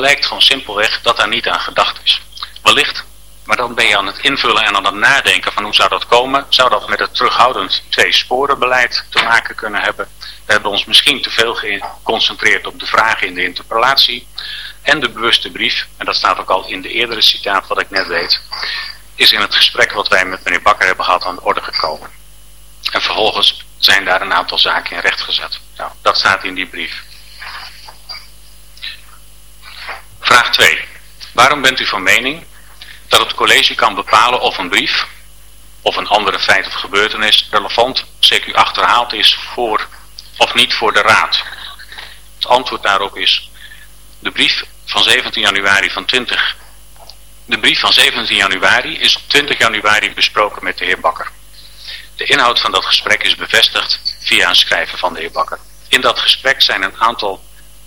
blijkt gewoon simpelweg dat daar niet aan gedacht is. Wellicht, maar dan ben je aan het invullen en aan het nadenken van hoe zou dat komen. Zou dat met het terughoudend twee sporen beleid te maken kunnen hebben? We hebben ons misschien te veel geconcentreerd op de vragen in de interpellatie en de bewuste brief. En dat staat ook al in de eerdere citaat wat ik net deed. Is in het gesprek wat wij met meneer Bakker hebben gehad aan de orde gekomen. En vervolgens zijn daar een aantal zaken in recht gezet. Nou, dat staat in die brief. Vraag 2. Waarom bent u van mening dat het college kan bepalen of een brief of een andere feit of gebeurtenis relevant, CQ achterhaald is voor of niet voor de raad? Het antwoord daarop is de brief van 17 januari van 20. De brief van 17 januari is op 20 januari besproken met de heer Bakker. De inhoud van dat gesprek is bevestigd via een schrijven van de heer Bakker. In dat gesprek zijn een aantal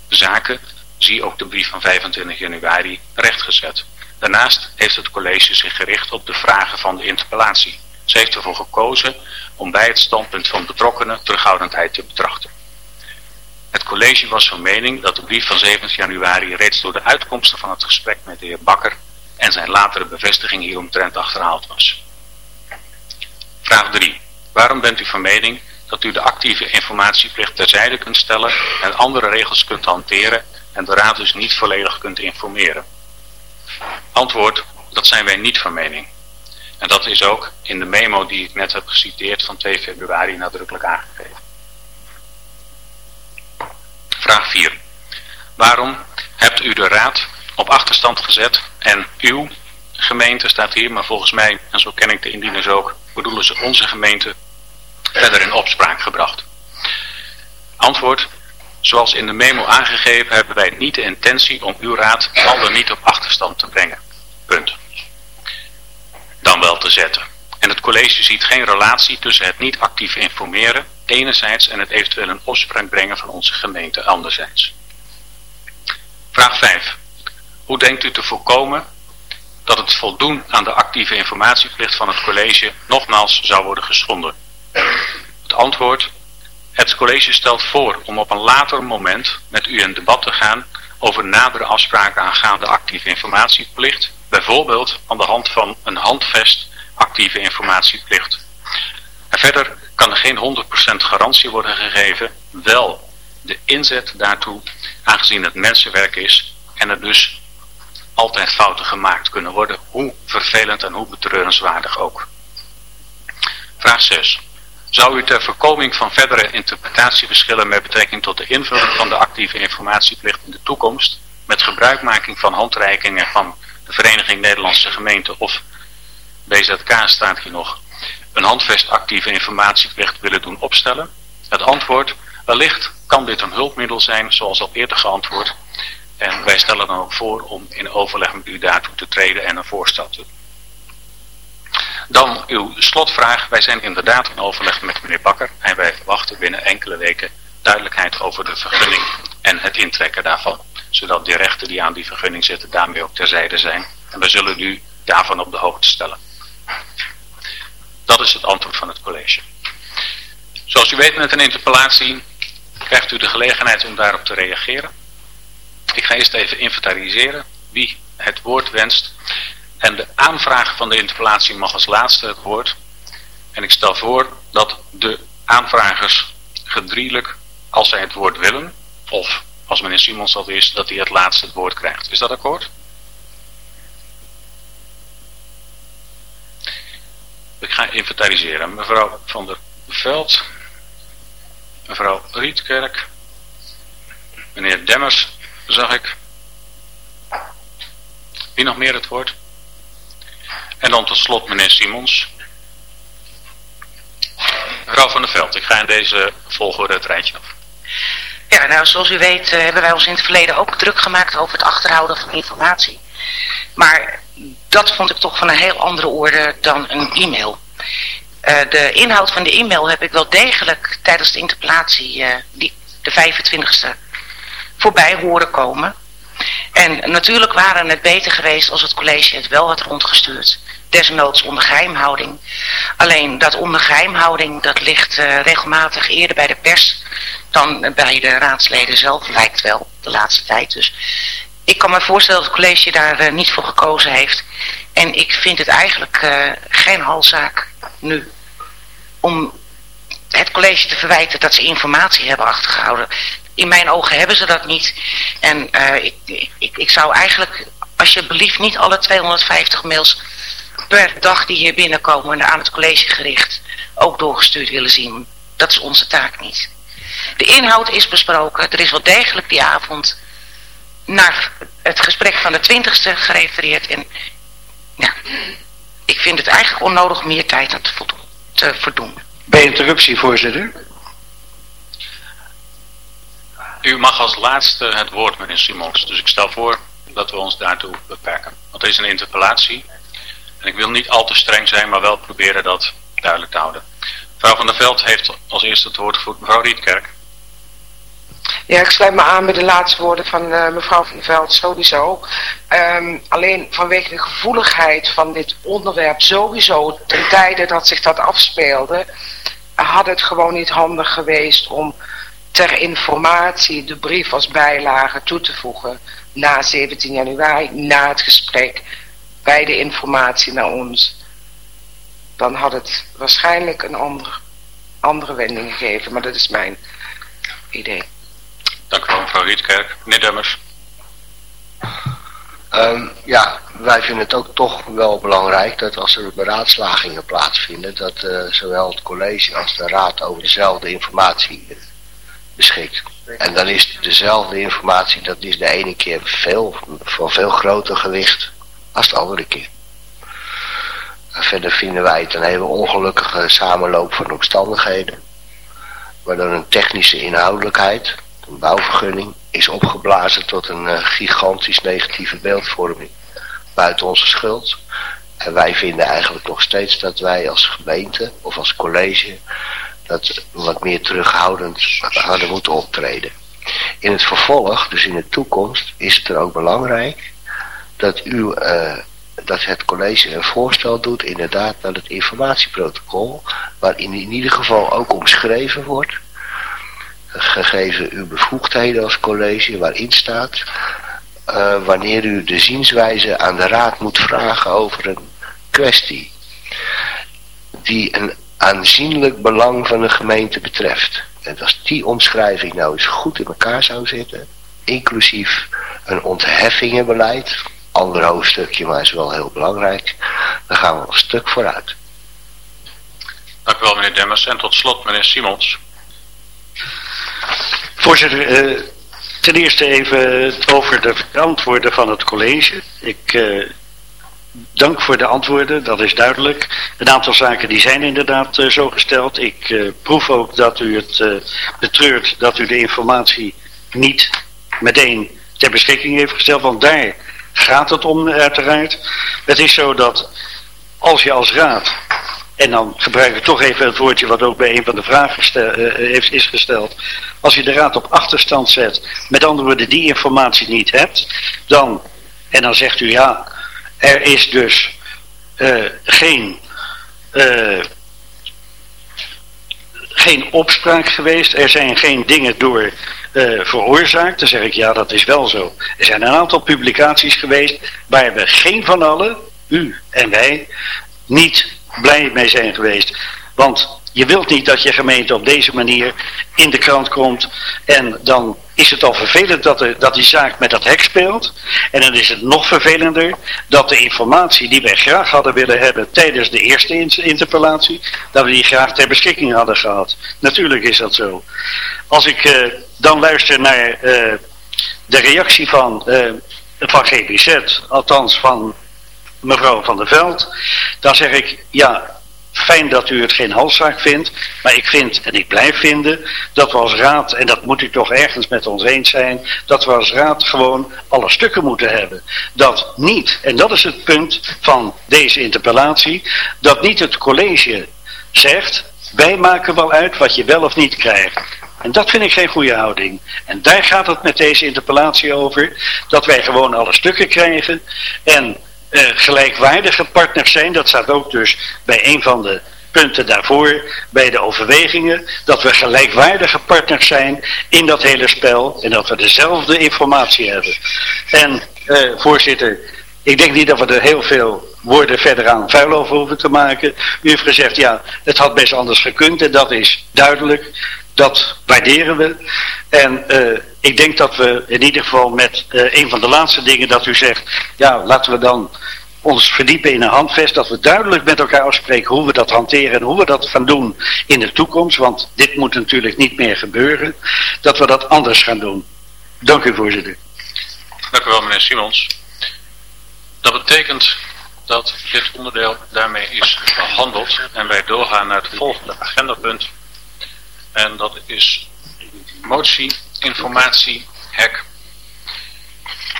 zaken, zie ook de brief van 25 januari, rechtgezet. Daarnaast heeft het college zich gericht op de vragen van de interpellatie. Ze heeft ervoor gekozen om bij het standpunt van betrokkenen terughoudendheid te betrachten. Het college was van mening dat de brief van 17 januari reeds door de uitkomsten van het gesprek met de heer Bakker en zijn latere bevestiging hieromtrent achterhaald was. Vraag 3. Waarom bent u van mening dat u de actieve informatieplicht terzijde kunt stellen en andere regels kunt hanteren en de raad dus niet volledig kunt informeren? Antwoord, dat zijn wij niet van mening. En dat is ook in de memo die ik net heb geciteerd van 2 februari nadrukkelijk aangegeven. Vraag 4. Waarom hebt u de raad op achterstand gezet en uw gemeente staat hier, maar volgens mij, en zo ken ik de indieners ook, bedoelen ze onze gemeente verder in opspraak gebracht? Antwoord, zoals in de memo aangegeven hebben wij niet de intentie om uw raad al dan niet op achterstand te brengen. Punt. Dan wel te zetten. En het college ziet geen relatie tussen het niet actief informeren enerzijds en het eventueel in opspraak brengen van onze gemeente anderzijds. Vraag 5. Hoe denkt u te voorkomen dat het voldoen aan de actieve informatieplicht van het college nogmaals zou worden geschonden? Het antwoord. Het college stelt voor om op een later moment met u in debat te gaan over nadere afspraken aangaande actieve informatieplicht, bijvoorbeeld aan de hand van een handvest actieve informatieplicht. En verder kan er geen 100% garantie worden gegeven, wel de inzet daartoe, aangezien het mensenwerk is en er dus altijd fouten gemaakt kunnen worden, hoe vervelend en hoe betreurenswaardig ook. Vraag 6. Zou u ter voorkoming van verdere interpretatieverschillen met betrekking tot de invulling van de actieve informatieplicht in de toekomst, met gebruikmaking van handreikingen van de Vereniging Nederlandse Gemeenten of BZK staat hier nog, een handvest actieve informatieplicht willen doen opstellen? Het antwoord, wellicht kan dit een hulpmiddel zijn, zoals al eerder geantwoord. En wij stellen dan ook voor om in overleg met u daartoe te treden en een voorstel te doen. Dan uw slotvraag. Wij zijn inderdaad in overleg met meneer Bakker en wij verwachten binnen enkele weken duidelijkheid over de vergunning en het intrekken daarvan. Zodat de rechten die aan die vergunning zitten daarmee ook terzijde zijn. En wij zullen u daarvan op de hoogte stellen. Dat is het antwoord van het college. Zoals u weet met een interpellatie krijgt u de gelegenheid om daarop te reageren. Ik ga eerst even inventariseren wie het woord wenst. En de aanvraag van de interpellatie mag als laatste het woord. En ik stel voor dat de aanvragers gedrielijk, als zij het woord willen, of als meneer Simons dat is, dat hij het laatste het woord krijgt. Is dat akkoord? Ik ga inventariseren. Mevrouw van der Veld, mevrouw Rietkerk, meneer Demmers, zag ik. Wie nog meer het woord? En dan tot slot meneer Simons. Mevrouw van der Veld, ik ga in deze volgorde het rijtje af. Ja, nou zoals u weet uh, hebben wij ons in het verleden ook druk gemaakt over het achterhouden van informatie. Maar dat vond ik toch van een heel andere orde dan een e-mail. Uh, de inhoud van de e-mail heb ik wel degelijk tijdens de interpellatie, uh, die, de 25e, voorbij horen komen. En natuurlijk waren het beter geweest als het college het wel had rondgestuurd. Desnoods onder geheimhouding. Alleen dat onder geheimhouding, dat ligt uh, regelmatig eerder bij de pers dan bij de raadsleden zelf, lijkt wel, de laatste tijd. Dus ik kan me voorstellen dat het college daar uh, niet voor gekozen heeft. En ik vind het eigenlijk uh, geen halzaak nu om het college te verwijten dat ze informatie hebben achtergehouden. In mijn ogen hebben ze dat niet. En uh, ik, ik, ik zou eigenlijk alsjeblieft niet alle 250 mails per dag die hier binnenkomen aan het college gericht ook doorgestuurd willen zien. Dat is onze taak niet. De inhoud is besproken. Er is wel degelijk die avond naar het gesprek van de 20ste gerefereerd. En ja, ik vind het eigenlijk onnodig meer tijd aan te, te verdoen. Bij interruptie, voorzitter. U mag als laatste het woord, meneer Simons. Dus ik stel voor dat we ons daartoe beperken. Want het is een interpellatie. En ik wil niet al te streng zijn, maar wel proberen dat duidelijk te houden. Mevrouw van der Veld heeft als eerste het woord gevoerd. Mevrouw Rietkerk. Ja, ik sluit me aan bij de laatste woorden van uh, mevrouw van der Veld, sowieso. Um, alleen vanwege de gevoeligheid van dit onderwerp sowieso, ten tijde dat zich dat afspeelde, had het gewoon niet handig geweest om ter informatie de brief als bijlage toe te voegen na 17 januari, na het gesprek, bij de informatie naar ons. Dan had het waarschijnlijk een ander, andere wending gegeven, maar dat is mijn idee. Dank u wel, mevrouw Rietkerk. Meneer Demmers. Um, ja, wij vinden het ook toch wel belangrijk dat als er beraadslagingen plaatsvinden, dat uh, zowel het college als de raad over dezelfde informatie beschikt. En dan is dezelfde informatie, dat is de ene keer veel, van veel groter gewicht als de andere keer. En verder vinden wij het een hele ongelukkige samenloop van omstandigheden, waardoor een technische inhoudelijkheid een bouwvergunning, is opgeblazen tot een uh, gigantisch negatieve beeldvorming buiten onze schuld. En wij vinden eigenlijk nog steeds dat wij als gemeente of als college dat wat meer terughoudend hadden moeten optreden. In het vervolg, dus in de toekomst, is het er ook belangrijk dat, u, uh, dat het college een voorstel doet inderdaad naar het informatieprotocol, waarin in ieder geval ook omschreven wordt gegeven uw bevoegdheden als college waarin staat uh, wanneer u de zienswijze aan de raad moet vragen over een kwestie die een aanzienlijk belang van de gemeente betreft. En als die omschrijving nou eens goed in elkaar zou zitten, inclusief een ontheffingenbeleid, ander hoofdstukje, maar is wel heel belangrijk, dan gaan we een stuk vooruit. Dank u wel meneer Demmers. En tot slot meneer Simons. Voorzitter, uh, ten eerste even over de antwoorden van het college. Ik uh, dank voor de antwoorden, dat is duidelijk. Een aantal zaken die zijn inderdaad uh, zo gesteld. Ik proef ook dat u het betreurt dat u de informatie niet meteen ter beschikking heeft gesteld, want daar gaat het om uiteraard. Het is zo dat als je als raad en dan gebruik ik toch even het woordje wat ook bij een van de vragen is gesteld. Als je de raad op achterstand zet, met andere woorden die informatie niet hebt, dan, en dan zegt u ja, er is dus uh, geen, uh, geen opspraak geweest, er zijn geen dingen door veroorzaakt, dan zeg ik ja, dat is wel zo. Er zijn een aantal publicaties geweest waar we geen van allen, u en wij, niet blij mee zijn geweest. Want je wilt niet dat je gemeente op deze manier in de krant komt en dan is het al vervelend dat, dat die zaak met dat hek speelt. En dan is het nog vervelender dat de informatie die wij graag hadden willen hebben tijdens de eerste interpellatie, dat we die graag ter beschikking hadden gehad. Natuurlijk is dat zo. Als ik uh, dan luister naar uh, de reactie van, uh, van GBZ, althans van mevrouw Van der Veld, dan zeg ik, ja, fijn dat u het geen halszaak vindt, maar ik vind en ik blijf vinden dat we als raad, en dat moet u toch ergens met ons eens zijn, dat we als raad gewoon alle stukken moeten hebben. Dat niet, en dat is het punt van deze interpellatie, dat niet het college zegt, wij maken wel uit wat je wel of niet krijgt. En dat vind ik geen goede houding. En daar gaat het met deze interpellatie over, dat wij gewoon alle stukken krijgen en gelijkwaardige partners zijn. Dat staat ook dus bij een van de punten daarvoor bij de overwegingen dat we gelijkwaardige partners zijn in dat hele spel en dat we dezelfde informatie hebben. En eh, voorzitter, ik denk niet dat we er heel veel woorden verder aan vuil over hoeven te maken. U heeft gezegd, ja, het had best anders gekund en dat is duidelijk. Dat waarderen we. En uh, ik denk dat we in ieder geval met uh, een van de laatste dingen dat u zegt, ja, laten we dan ons verdiepen in een handvest, dat we duidelijk met elkaar afspreken hoe we dat hanteren en hoe we dat gaan doen in de toekomst, want dit moet natuurlijk niet meer gebeuren, dat we dat anders gaan doen. Dank u voorzitter. Dank u wel meneer Simons. Dat betekent dat dit onderdeel daarmee is behandeld en wij doorgaan naar het volgende agendapunt. En dat is motie, informatie, hek.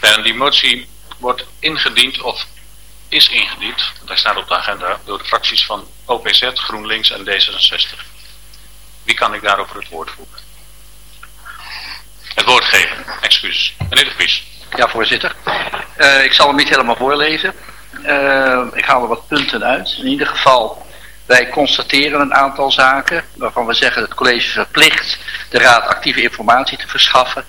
En die motie wordt ingediend of is ingediend, daar staat op de agenda, door de fracties van OPZ, GroenLinks en D66. Wie kan ik daarover het woord voeren? Het woord geven, excuses. Meneer de Vries. Ja, voorzitter. Uh, ik zal hem niet helemaal voorlezen. Uh, ik haal er wat punten uit. In ieder geval, wij constateren een aantal zaken waarvan we zeggen dat het college verplicht de raad actieve informatie te verschaffen.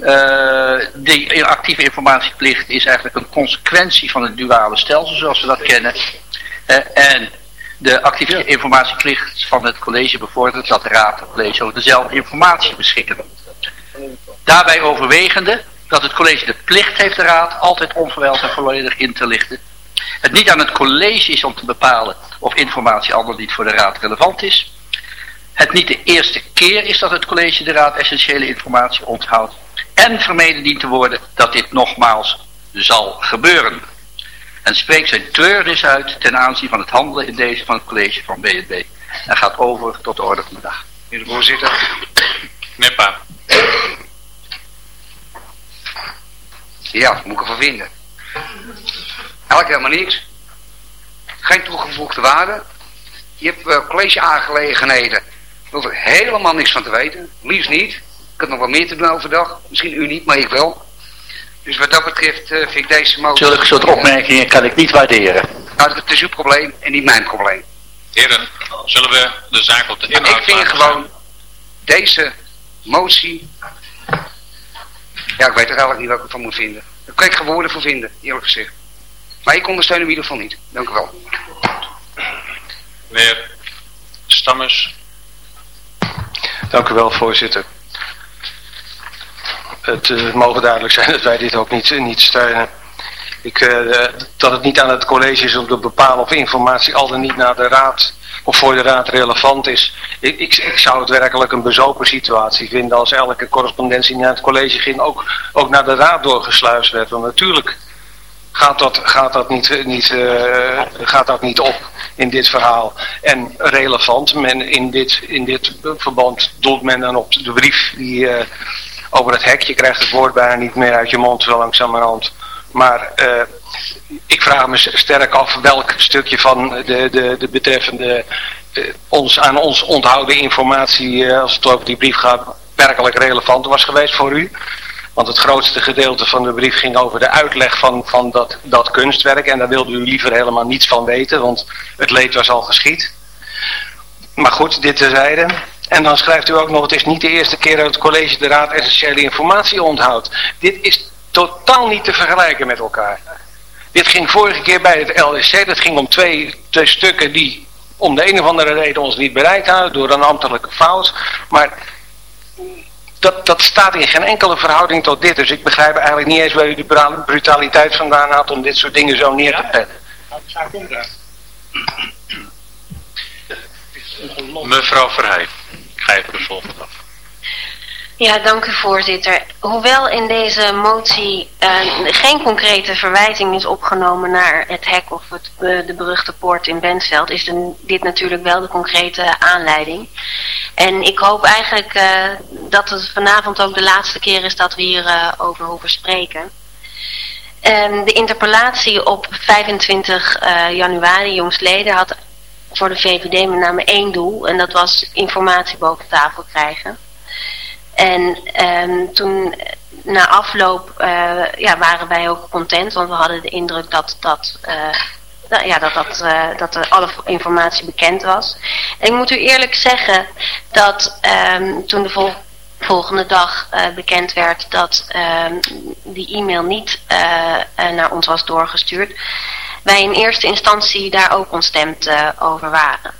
Uh, die actieve informatieplicht is eigenlijk een consequentie van het duale stelsel zoals we dat kennen. Uh, en de actieve informatieplicht van het college bevordert dat de raad en college over dezelfde informatie beschikken. Daarbij overwegende dat het college de plicht heeft de raad altijd onverwijld en volledig in te lichten. Het niet aan het college is om te bepalen of informatie al dan niet voor de raad relevant is. Het niet de eerste keer is dat het college de raad essentiële informatie onthoudt. En vermeden dient te worden dat dit nogmaals zal gebeuren. En spreekt zijn treurnis uit ten aanzien van het handelen in deze van het college van BNB. En gaat over tot de orde van de dag. Meneer de voorzitter. Neppa. Ja, moet ik ervan vinden? Eigenlijk helemaal niks. Geen toegevoegde waarde. Je hebt uh, collegeaangelegenheden. Daar hoef ik helemaal niks van te weten. Liefst niet. Ik heb nog wat meer te doen overdag. Misschien u niet, maar ik wel. Dus wat dat betreft uh, vind ik deze motie... Zulke soort opmerkingen kan ik niet waarderen. Nou, dat is uw probleem en niet mijn probleem. Heren, zullen we de zaak op de inhoud Ik vind gewoon deze motie... Ja, ik weet er eigenlijk niet wat ik ervan moet vinden. Daar kan ik geen woorden voor vinden, eerlijk gezegd. Maar ik ondersteun hem in ieder geval niet. Dank u wel. Meneer Stammers. Dank u wel, voorzitter. Het uh, mogen duidelijk zijn dat wij dit ook niet, niet steunen. Ik, uh, dat het niet aan het college is om te bepalen of informatie al dan niet naar de raad of voor de raad relevant is. Ik, ik, ik zou het werkelijk een bezopen situatie vinden als elke correspondentie naar het college ging ook, ook naar de raad doorgesluist werd. Want natuurlijk gaat dat, gaat dat, niet, niet, uh, gaat dat niet op in dit verhaal. En relevant, men in, dit, in dit verband doelt men dan op de brief die uh, over het hek, je krijgt het woord bijna niet meer uit je mond zo langzamerhand. Maar uh, ik vraag me sterk af welk stukje van de, de, de betreffende ons, aan ons onthouden informatie, als het over die brief gaat, werkelijk relevant was geweest voor u. Want het grootste gedeelte van de brief ging over de uitleg van, van dat, dat kunstwerk. En daar wilde u liever helemaal niets van weten, want het leed was al geschied. Maar goed, dit terzijde. En dan schrijft u ook nog, het is niet de eerste keer dat het college de raad essentiële informatie onthoudt. Dit is totaal niet te vergelijken met elkaar. Dit ging vorige keer bij het LSC, dat ging om twee, twee stukken die om de een of andere reden ons niet bereikt hadden door een ambtelijke fout. Maar dat, dat staat in geen enkele verhouding tot dit. Dus ik begrijp eigenlijk niet eens waar u de brutaliteit vandaan had om dit soort dingen zo neer te pennen. Mevrouw Verheij, ik ga even de volgende af. Ja, dank u voorzitter. Hoewel in deze motie uh, geen concrete verwijzing is opgenomen naar het hek of het, uh, de beruchte poort in Bentveld, is dit natuurlijk wel de concrete aanleiding. En ik hoop eigenlijk uh, dat het vanavond ook de laatste keer is dat we hier over hoeven spreken. Um, de interpellatie op 25 januari jongstleden had voor de VVD met name één doel en dat was informatie boven tafel krijgen. En um, toen na afloop uh, ja, waren wij ook content, want we hadden de indruk dat dat uh, ja, dat, dat, uh, dat alle informatie bekend was. En ik moet u eerlijk zeggen dat um, toen de vol volgende dag bekend werd dat um, die e-mail niet naar ons was doorgestuurd, wij in eerste instantie daar ook ontstemd over waren.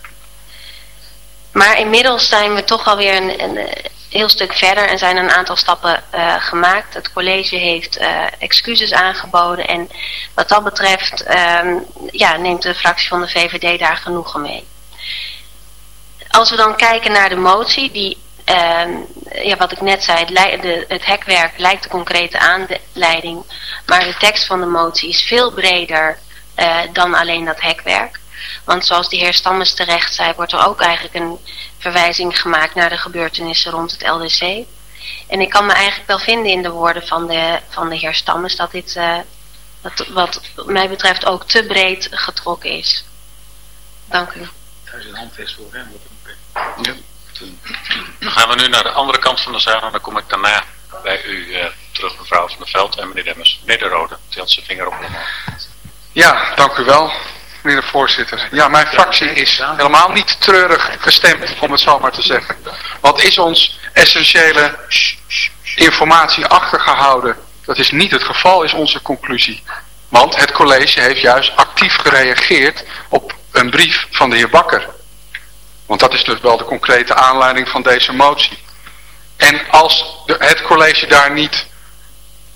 Maar inmiddels zijn we toch alweer een, een heel stuk verder en zijn een aantal stappen uh, gemaakt. Het college heeft uh, excuses aangeboden en wat dat betreft um, ja, neemt de fractie van de VVD daar genoegen mee. Als we dan kijken naar de motie, die, uh, ja, wat ik net zei, het, hekwerk lijkt de concrete aanleiding, maar de tekst van de motie is veel breder uh, dan alleen dat hekwerk. Want zoals de heer Stammes terecht zei, wordt er ook eigenlijk een verwijzing gemaakt naar de gebeurtenissen rond het LDC. En ik kan me eigenlijk wel vinden in de woorden van de, van de heer Stammes dat dit, uh, dat, wat mij betreft, ook te breed getrokken is. Dank u. Daar is een handvest voor, hè? Ja. Dan gaan we nu naar de andere kant van de zaal en dan kom ik daarna bij u uh, terug, mevrouw van der Veld en meneer Demmers. Meneer De Rode, die had zijn vinger op. Ja, dank u wel meneer de voorzitter. Ja, mijn fractie is helemaal niet treurig gestemd, om het zo maar te zeggen. Wat is ons essentiële informatie achtergehouden? Dat is niet het geval, is onze conclusie. Want het college heeft juist actief gereageerd op een brief van de heer Bakker. Want dat is dus wel de concrete aanleiding van deze motie. En als de, het college daar niet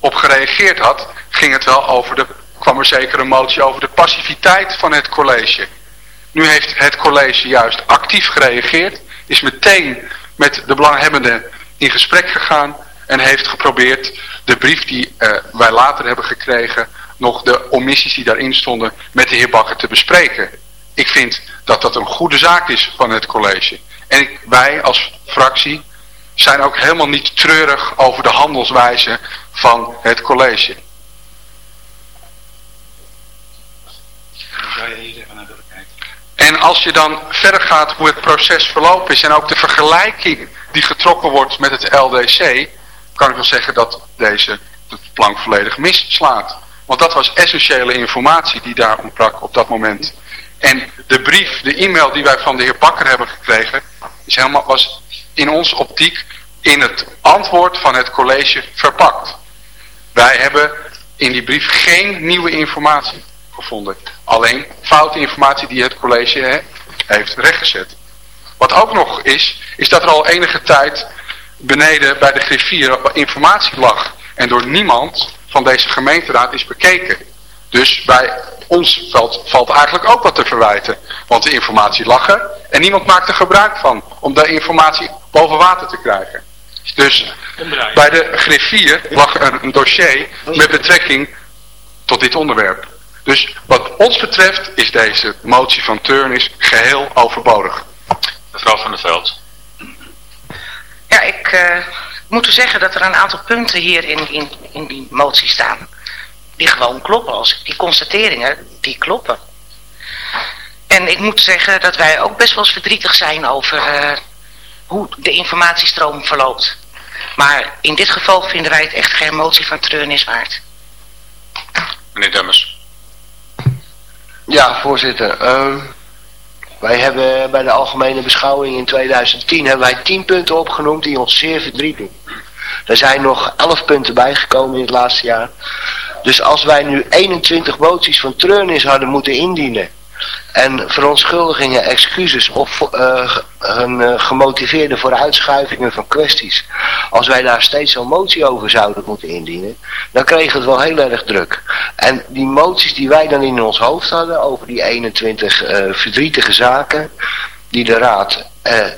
op gereageerd had, ging het wel over de kwam er zeker een motie over de passiviteit van het college. Nu heeft het college juist actief gereageerd, is meteen met de belanghebbenden in gesprek gegaan en heeft geprobeerd de brief die uh, wij later hebben gekregen, nog de omissies die daarin stonden, met de heer Bakker te bespreken. Ik vind dat dat een goede zaak is van het college. En ik, wij als fractie zijn ook helemaal niet treurig over de handelswijze van het college. En als je dan verder gaat hoe het proces verlopen is en ook de vergelijking die getrokken wordt met het LDC, kan ik wel zeggen dat deze de plank volledig misslaat. Want dat was essentiële informatie die daar ontbrak op dat moment. En de brief, de e-mail die wij van de heer Bakker hebben gekregen, is helemaal, was in onze optiek in het antwoord van het college verpakt. Wij hebben in die brief geen nieuwe informatie gevonden. Alleen foute informatie die het college hè, heeft rechtgezet. Wat ook nog is, is dat er al enige tijd beneden bij de griffier informatie lag. En door niemand van deze gemeenteraad is bekeken. Dus bij ons valt, valt eigenlijk ook wat te verwijten. Want de informatie lag er en niemand maakte gebruik van om de informatie boven water te krijgen. Dus bij de griffier lag er een dossier met betrekking tot dit onderwerp. Dus wat ons betreft is deze motie van Turnis geheel overbodig. Mevrouw van der Veld. Ja, ik uh, moet u zeggen dat er een aantal punten hier in, in, in die motie staan. Die gewoon kloppen. Als die constateringen, die kloppen. En ik moet zeggen dat wij ook best wel eens verdrietig zijn over uh, hoe de informatiestroom verloopt. Maar in dit geval vinden wij het echt geen motie van treurnis waard. Meneer Demmers. Ja, voorzitter. Uh, wij hebben bij de algemene beschouwing in 2010 hebben wij 10 punten opgenoemd die ons zeer verdrieten. Er zijn nog 11 punten bijgekomen in het laatste jaar. Dus als wij nu 21 moties van treurnis hadden moeten indienen en verontschuldigingen, excuses of uh, een uh, gemotiveerde vooruitschuivingen van kwesties. Als wij daar steeds zo'n motie over zouden moeten indienen, dan kregen we het wel heel erg druk. En die moties die wij dan in ons hoofd hadden over die 21 uh, verdrietige zaken, die de raad,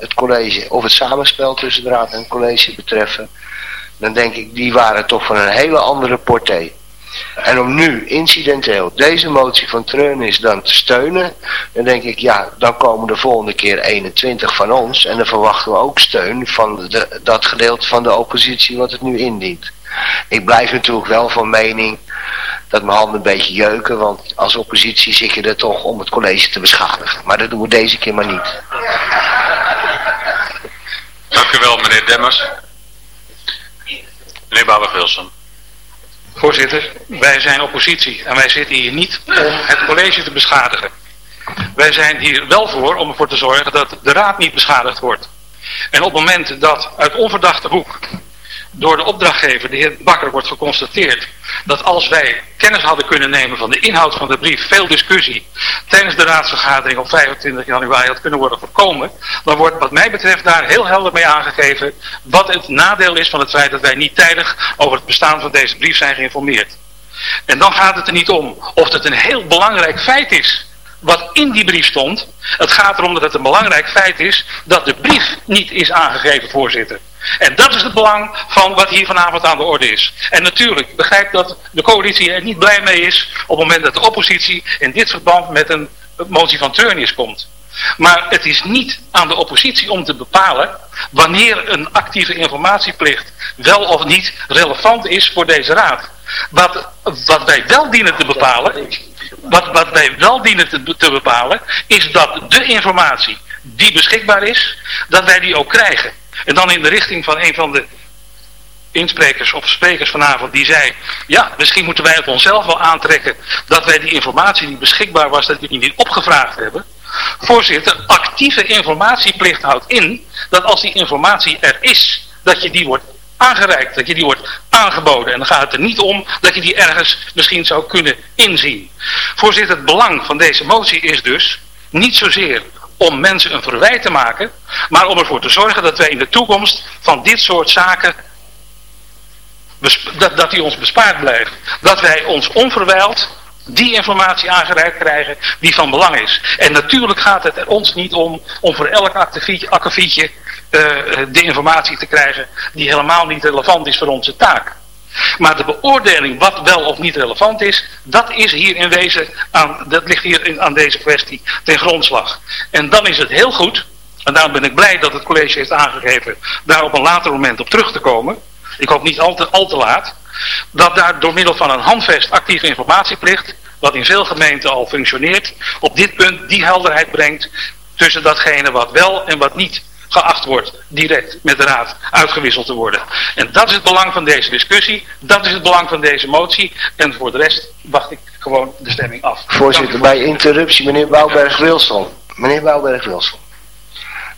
het college of het samenspel tussen de raad en het college betreffen, dan denk ik die waren toch van een hele andere portée. En om nu incidenteel deze motie van Treurnis dan te steunen, dan denk ik, ja, dan komen de volgende keer 21 van ons. En dan verwachten we ook steun van dat gedeelte van de oppositie wat het nu indient. Ik blijf natuurlijk wel van mening dat mijn handen een beetje jeuken, want als oppositie zit je er toch om het college te beschadigen. Maar dat doen we deze keer maar niet. Dank u wel, meneer Demmers. Meneer Babak-Wilson. Voorzitter, wij zijn oppositie en wij zitten hier niet om het college te beschadigen. Wij zijn hier wel voor om ervoor te zorgen dat de raad niet beschadigd wordt. En op het moment dat uit onverdachte hoek door de opdrachtgever, de heer Bakker, wordt geconstateerd dat als wij kennis hadden kunnen nemen van de inhoud van de brief, veel discussie tijdens de raadsvergadering op 25 januari had kunnen worden voorkomen, dan wordt wat mij betreft daar heel helder mee aangegeven wat het nadeel is van het feit dat wij niet tijdig over het bestaan van deze brief zijn geïnformeerd. En dan gaat het er niet om of het een heel belangrijk feit is wat in die brief stond. Het gaat erom dat het een belangrijk feit is dat de brief niet is aangegeven, voorzitter. En dat is het belang van wat hier vanavond aan de orde is. En natuurlijk, begrijp dat de coalitie er niet blij mee is op het moment dat de oppositie in dit verband met een motie van Treurnis komt. Maar het is niet aan de oppositie om te bepalen wanneer een actieve informatieplicht wel of niet relevant is voor deze raad. Wat, wat wij wel dienen te bepalen, wat, wat wij wel dienen te bepalen, is dat de informatie die beschikbaar is, dat wij die ook krijgen. En dan in de richting van een van de insprekers of sprekers vanavond die zei, ja, misschien moeten wij het onszelf wel aantrekken dat wij die informatie die beschikbaar was, dat we die niet opgevraagd hebben. Voorzitter, actieve informatieplicht houdt in dat als die informatie er is, dat je die wordt aangereikt, dat je die wordt aangeboden. En dan gaat het er niet om dat je die ergens misschien zou kunnen inzien. Voorzitter, het belang van deze motie is dus niet zozeer om mensen een verwijt te maken, maar om ervoor te zorgen dat wij in de toekomst van dit soort zaken, dat, dat die ons bespaard blijft. Dat wij ons onverwijld die informatie aangereikt krijgen die van belang is. En natuurlijk gaat het er ons niet om om voor elk akkefietje uh, de informatie te krijgen die helemaal niet relevant is voor onze taak. Maar de beoordeling wat wel of niet relevant is, dat is hier in wezen aan, dat ligt hier in, aan deze kwestie ten grondslag. En dan is het heel goed, en daarom ben ik blij dat het college heeft aangegeven daar op een later moment op terug te komen. Ik hoop niet al te, al te laat. Dat daar door middel van een handvest actieve informatieplicht, wat in veel gemeenten al functioneert, op dit punt die helderheid brengt tussen datgene wat wel en wat niet geacht wordt direct met de raad uitgewisseld te worden. En dat is het belang van deze discussie, dat is het belang van deze motie en voor de rest wacht ik gewoon de stemming af. Voorzitter, bij interruptie, meneer Bouwberg-Wilson. Meneer Bouwberg-Wilson.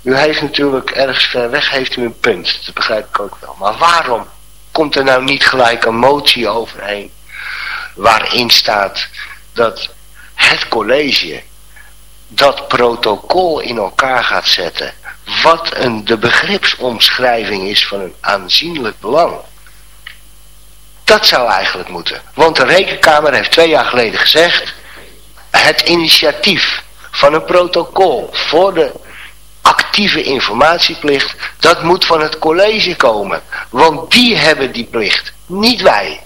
U heeft natuurlijk ergens ver weg heeft u een punt, dat begrijp ik ook wel. Maar waarom komt er nou niet gelijk een motie overheen waarin staat dat het college dat protocol in elkaar gaat zetten wat een, de begripsomschrijving is van een aanzienlijk belang. Dat zou eigenlijk moeten. Want de Rekenkamer heeft twee jaar geleden gezegd, het initiatief van een protocol voor de actieve informatieplicht, dat moet van het college komen. Want die hebben die plicht, niet wij.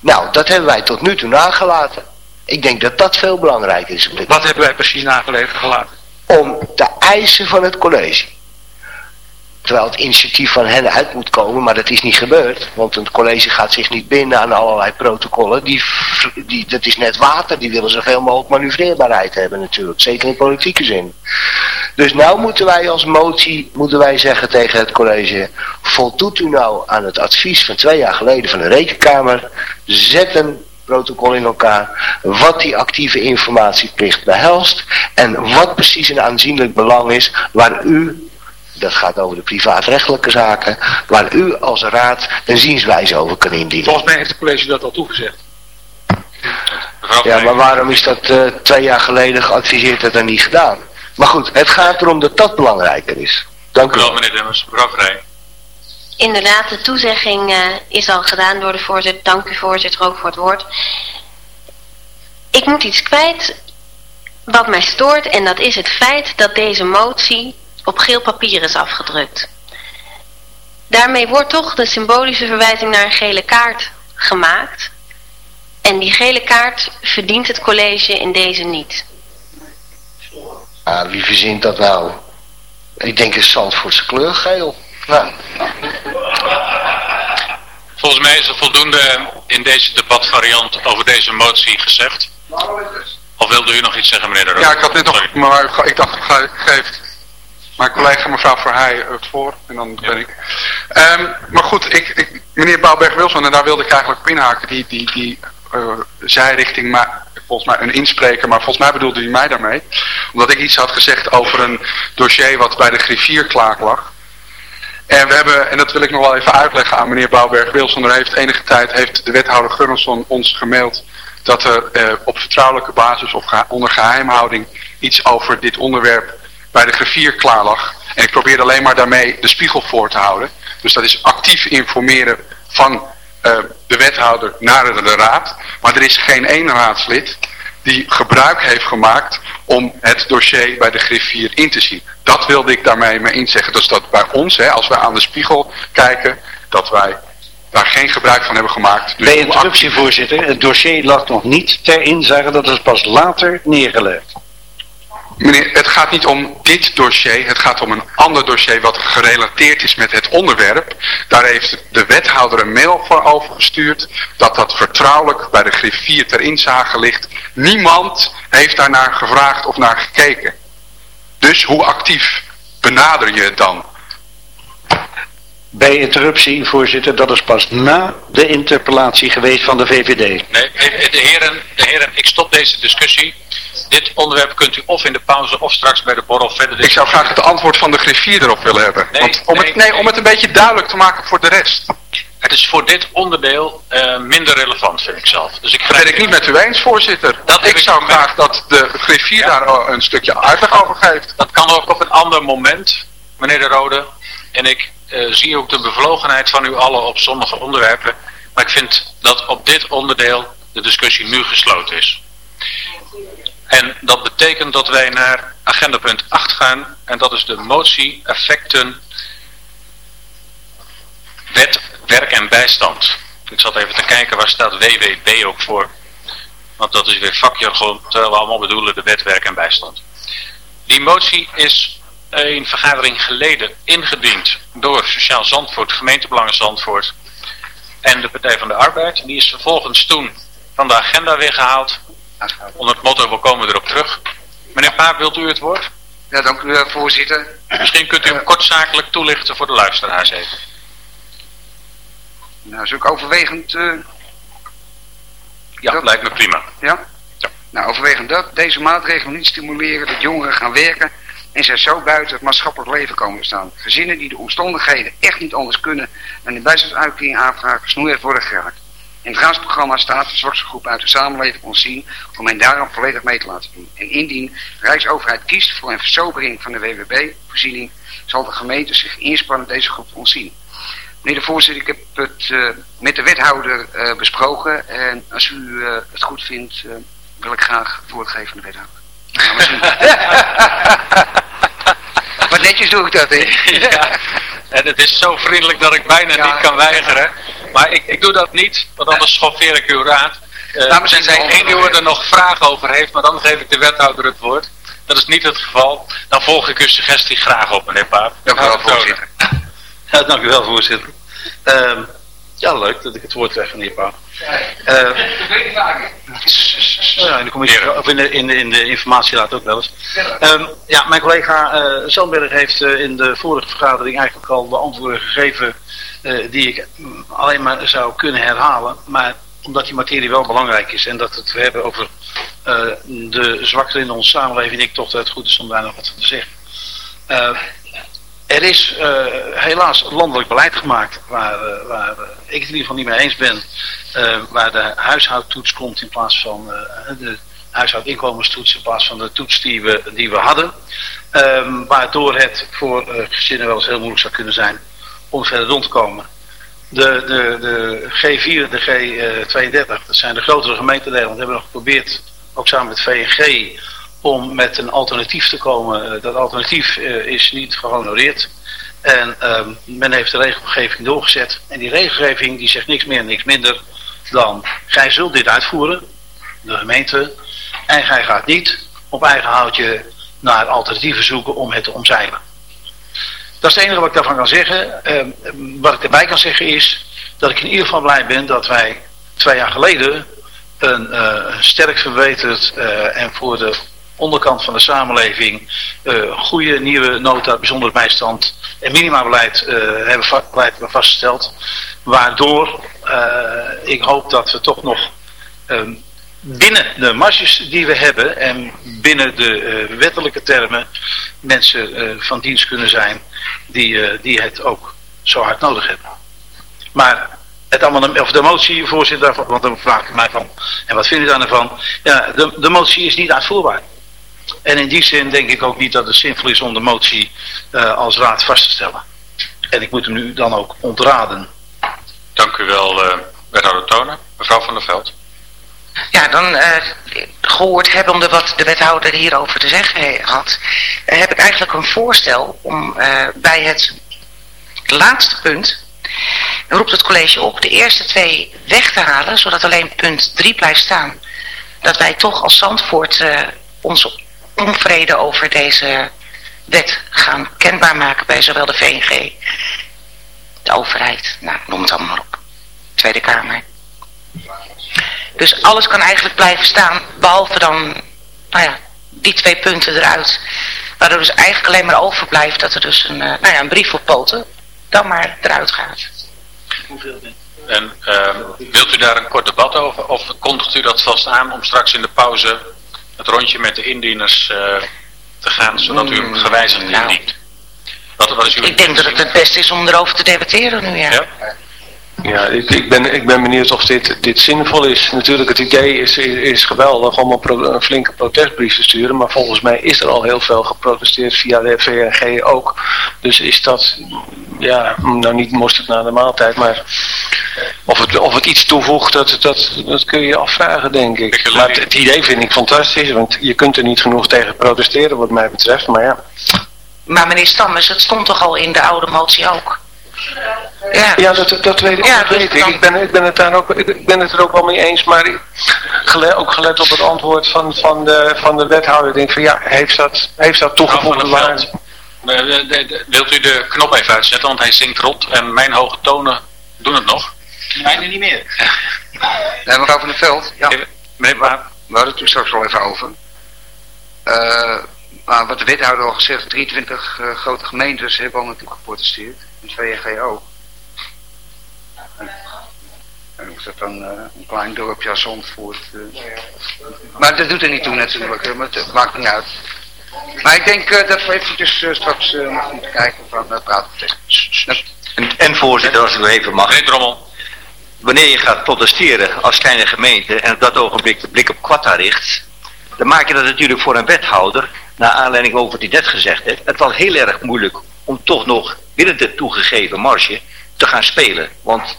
Nou, dat hebben wij tot nu toe nagelaten. Ik denk dat dat veel belangrijker is. Wat hebben wij precies nagelaten? Om de eisen van het college. Terwijl het initiatief van hen uit moet komen, maar dat is niet gebeurd. Want het college gaat zich niet binden aan allerlei protocollen. Die, die, dat is net water, die willen zoveel mogelijk manoeuvreerbaarheid hebben natuurlijk. Zeker in politieke zin. Dus nou moeten wij als motie, moeten wij zeggen tegen het college, voldoet u nou aan het advies van twee jaar geleden van de rekenkamer, zet een protocol in elkaar, wat die actieve informatieplicht behelst en wat precies een aanzienlijk belang is waar u dat gaat over de privaatrechtelijke zaken, waar u als raad een zienswijze over kan indienen. Volgens mij heeft het college dat al toegezegd. Ja, maar waarom is dat uh, twee jaar geleden geadviseerd en dan niet gedaan? Maar goed, het gaat erom dat dat belangrijker is. Dank u wel. meneer Demmers. Mevrouw Vrij. Inderdaad, de toezegging uh, is al gedaan door de voorzitter. Dank u voorzitter ook voor het woord. Ik moet iets kwijt wat mij stoort en dat is het feit dat deze motie op geel papier is afgedrukt. Daarmee wordt toch de symbolische verwijzing naar een gele kaart gemaakt. En die gele kaart verdient het college in deze niet. Ah, wie verzint dat nou? Ik denk een Zandvoortse kleur geel. Nou. Volgens mij is er voldoende in deze debatvariant over deze motie gezegd. Of wilde u nog iets zeggen, meneer de Rood? Ja, ik had net nog, maar ik dacht, ik geef mijn collega mevrouw Verheij het voor en dan ben ik. Ehm, maar goed, ik, ik, meneer Bouwberg-Wilson, en daar wilde ik eigenlijk op inhaken, die, die, die uh, zei richting mij, volgens mij een inspreker, maar volgens mij bedoelde hij mij daarmee. Omdat ik iets had gezegd over een dossier wat bij de griffier klaar lag. En we hebben, en dat wil ik nog wel even uitleggen aan meneer Bouwberg-Wilson, er heeft enige tijd heeft de wethouder Gurrenson ons gemaild dat er eh, op vertrouwelijke basis of onder geheimhouding iets over dit onderwerp bij de griffier klaar lag. En ik probeerde alleen maar daarmee de spiegel voor te houden. Dus dat is actief informeren van uh, de wethouder naar de raad. Maar er is geen één raadslid die gebruik heeft gemaakt om het dossier bij de griffier in te zien. Dat wilde ik daarmee mee inzeggen. Dus dat bij ons, hè, als wij aan de spiegel kijken, dat wij daar geen gebruik van hebben gemaakt. Dus bij interruptie, voorzitter. Het dossier lag nog niet ter inzage, dat is pas later neergelegd. Meneer, het gaat niet om dit dossier, het gaat om een ander dossier wat gerelateerd is met het onderwerp. Daar heeft de wethouder een mail voor overgestuurd dat dat vertrouwelijk bij de griffier ter inzage ligt. Niemand heeft daarnaar gevraagd of naar gekeken. Dus hoe actief benader je het dan? Bij interruptie, voorzitter, dat is pas na de interpellatie geweest van de VVD. Nee, de heren, de heren ik stop deze discussie. Dit onderwerp kunt u of in de pauze of straks bij de borrel verder... Ik zou graag het antwoord van de griffier erop willen hebben. Nee, Want om, het, nee, om het een beetje duidelijk te maken voor de rest. Het is voor dit onderdeel uh, minder relevant, vind ik zelf. Dus ik dat ben ik niet met u eens, voorzitter. Dat ik zou graag dat de griffier ja. daar een stukje uitleg over geeft. Dat kan ook op een ander moment, meneer De Rode. En ik uh, zie ook de bevlogenheid van u allen op sommige onderwerpen. Maar ik vind dat op dit onderdeel de discussie nu gesloten is. En dat betekent dat wij naar agenda punt 8 gaan. En dat is de motie effecten wet, werk en bijstand. Ik zat even te kijken waar staat WWB ook voor. Want dat is weer vakjargon, terwijl we allemaal bedoelen de wet, werk en bijstand. Die motie is een vergadering geleden ingediend door Sociaal Zandvoort, gemeentebelangen Zandvoort en de Partij van de Arbeid. Die is vervolgens toen van de agenda weer gehaald. Onder het motto, we komen erop terug. Meneer Paap, wilt u het woord? Ja, dank u wel, voorzitter. Misschien kunt u hem kortzakelijk toelichten voor de luisteraars even. Nou, is ook overwegend... Uh, ja, dat lijkt me prima. Ja? ja? Nou, overwegend dat deze maatregelen niet stimuleren dat jongeren gaan werken en zij zo buiten het maatschappelijk leven komen te staan. Gezinnen die de omstandigheden echt niet anders kunnen dan in bijstandsuitkering aanvragen snoeihard worden geraakt. In het raadsprogramma staat de zwakste groep uit de samenleving ontzien om hen daarom volledig mee te laten doen. En indien de Rijksoverheid kiest voor een versobering van de WWB-voorziening, zal de gemeente zich inspannen deze groep ontzien. Meneer de voorzitter, ik heb het uh, met de wethouder uh, besproken en als u uh, het goed vindt, wil ik graag voortgeven aan de wethouder. Netjes doe ik dat, hè? ja, en het is zo vriendelijk dat ik bijna ja, niet kan weigeren. Maar ik, ik doe dat niet, want anders schoffeer ik uw raad. Uh, nou, tenzij één uur er nog vragen over heeft, maar dan geef ik de wethouder het woord. Dat is niet het geval. Dan volg ik uw suggestie graag op, meneer Paap. Dank u wel, voorzitter. Ja, dank u wel, voorzitter. Uh, ja, leuk dat ik het woord krijg, meneer Paap. Uh, ja, in de, commissie, of in de, in de, in de informatieraad ook wel eens. Um, ja, mijn collega uh, Zandberg heeft uh, in de vorige vergadering eigenlijk al de antwoorden gegeven uh, die ik alleen maar zou kunnen herhalen. Maar omdat die materie wel belangrijk is en dat het we hebben over de zwakte in onze samenleving, ik toch dat het goed is om daar nog wat van te zeggen. Er is uh, helaas landelijk beleid gemaakt waar, uh, waar uh, ik het in ieder geval niet mee eens ben. waar de huishoudtoets komt in plaats van de huishoudinkomenstoets in plaats van de toets die we, die we hadden. Um, waardoor het voor gezinnen wel eens heel moeilijk zou kunnen zijn om verder rond te komen. De, de, de G4 de G32, dat zijn de grotere gemeentedelen. We hebben nog geprobeerd, ook samen met VNG, om met een alternatief te komen. Eh, dat alternatief uh, is niet gehonoreerd. En uh, men heeft de regelgeving doorgezet. En die regelgeving die zegt niks meer en niks minder dan... gij zult dit uitvoeren, de gemeente... en gij gaat niet op eigen houtje naar alternatieven zoeken om het te omzeilen. Dat is het enige wat ik daarvan kan zeggen. Ehm, wat ik erbij kan zeggen is dat ik in ieder geval blij ben dat wij twee jaar geleden een, uh, sterk verbeterd en voor de onderkant van de samenleving uh, goede nieuwe nota bijzonder bijstand en minimabeleid uh, hebben, hebben vastgesteld. Waardoor ik hoop dat we toch nog um, binnen de marges die we hebben en binnen de wettelijke termen mensen van dienst kunnen zijn die, die het ook zo hard nodig hebben. Maar het amendement, of de motie, voorzitter, want dan vraag ik mij van, en wat vindt u daar van? Ja, de, de motie is niet uitvoerbaar. En in die zin denk ik ook niet dat het zinvol is om de motie uh, als raad vast te stellen. En ik moet hem nu dan ook ontraden. Dank u wel, uh, wethouder Tonen. Mevrouw van der Veld. Ja, dan uh, gehoord hebbende wat de wethouder hierover te zeggen had, heb ik eigenlijk een voorstel om bij het laatste punt roept het college op de eerste twee weg te halen, zodat alleen punt 3 blijft staan. Dat wij toch als Zandvoort uh, onze onvrede over deze wet gaan kenbaar maken bij zowel de VNG, de overheid, nou, noem het allemaal maar op, Tweede Kamer. Dus alles kan eigenlijk blijven staan, behalve dan, nou ja, die twee punten eruit. Waardoor dus eigenlijk alleen maar overblijft dat er dus een, uh, nou ja, een brief op poten dan maar eruit gaat. En uh, wilt u daar een kort debat over of kondigt u dat vast aan om straks in de pauze het rondje met de indieners uh, te gaan, zodat u hem gewijzigd nou, indient? Wat, wat is uw ik denk dat het het beste is om erover te debatteren nu, ja. ja? Ja, ik, ik, ben, ik ben benieuwd of dit, dit zinvol is. Natuurlijk, het idee is, is, geweldig om een, een, flinke protestbrief te sturen. Maar volgens mij is er al heel veel geprotesteerd via de VNG ook. Dus is dat, ja, nou niet mosterd na de maaltijd. Maar of het, of het iets toevoegt, dat, dat, dat kun je afvragen, denk ik. Maar het, het idee vind ik fantastisch. Want je kunt er niet genoeg tegen protesteren, wat mij betreft. Maar ja. Maar meneer Stammers, het stond toch al in de oude motie ook? Ja, ja dat, dat weet ik. Ja, dat weet ik. Ik, ben, ik, ben het daar ook, ik ben het er ook wel mee eens, maar ik, gelet, ook gelet op het antwoord van, van, de, van de wethouder. Ik denk van ja, heeft dat, heeft dat toegevoegde waarde? Wilt u de knop even uitzetten, want hij zingt rot en mijn hoge tonen doen het nog. Mijne niet meer. Nee, mevrouw van der Veld. Ja. Meneer maar, we hadden het toen straks wel even over. Uh, maar wat de wethouder al gezegd, 23 uh, grote gemeentes hebben al natuurlijk geprotesteerd. En VNG ook. En hoe is dat dan uh, een klein dorpje als Zandvoort? Uh. Maar dat doet er niet toe natuurlijk, maar het maakt niet uit. Maar ik denk uh, dat we eventjes uh, straks nog moeten kijken van uh, praten. En, en voorzitter, als ik nog even mag. Nee, Drommel. Wanneer je gaat protesteren als kleine gemeente en op dat ogenblik de blik op Quatta richt, dan maak je dat natuurlijk voor een wethouder, naar aanleiding over wat hij net gezegd heeft, het wel heel erg moeilijk om toch nog binnen de toegegeven marge te gaan spelen. Want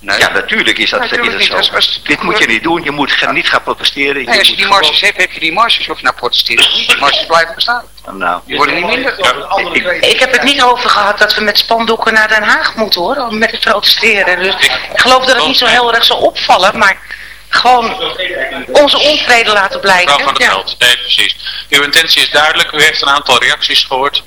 Nee. Ja, natuurlijk is dat, natuurlijk is dat zo. Als, Dit moet je niet doen. Je moet niet gaan protesteren. Nee, als je die marges hebt, heb je die marges. Of je nou protesteren. De marges blijven bestaan. Nou, die worden niet minder. Ja. Ik, ik, heb het niet over gehad dat we met spandoeken naar Den Haag moeten hoor. Om met het protesteren. Dus ik geloof dat het niet zo heel erg zal opvallen. Maar gewoon onze onvrede laten blijken. Mevrouw van der Veld, ja. nee precies. Uw intentie is duidelijk. U heeft een aantal reacties gehoord.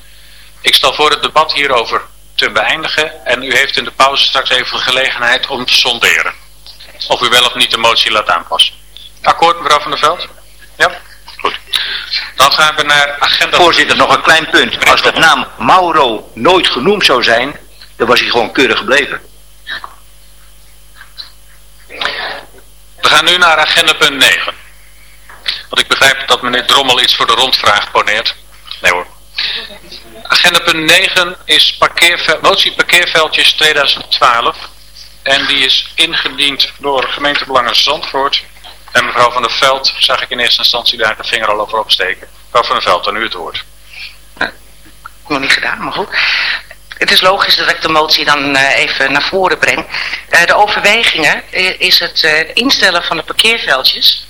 Ik stel voor het debat hierover te beëindigen. En u heeft in de pauze straks even de gelegenheid om te sonderen. Of u wel of niet de motie laat aanpassen. Akkoord, mevrouw Van der Veld? Ja? Goed. Dan gaan we naar agenda... Voorzitter, nog een klein punt. Als de naam Mauro nooit genoemd zou zijn, dan was hij gewoon keurig gebleven. We gaan nu naar agenda punt 9. Want ik begrijp dat meneer Drommel iets voor de rondvraag poneert. Nee hoor. Agenda punt 9 is motie parkeerveldjes 2012. En die is ingediend door gemeentebelangen Zandvoort. En mevrouw van der Veld zag ik in eerste instantie daar de vinger al over opsteken. Mevrouw van der Veld, dan u het woord. Nog niet gedaan, maar goed. Het is logisch dat ik de motie dan uh, even naar voren breng. Uh, de overwegingen uh, is het instellen van de parkeerveldjes.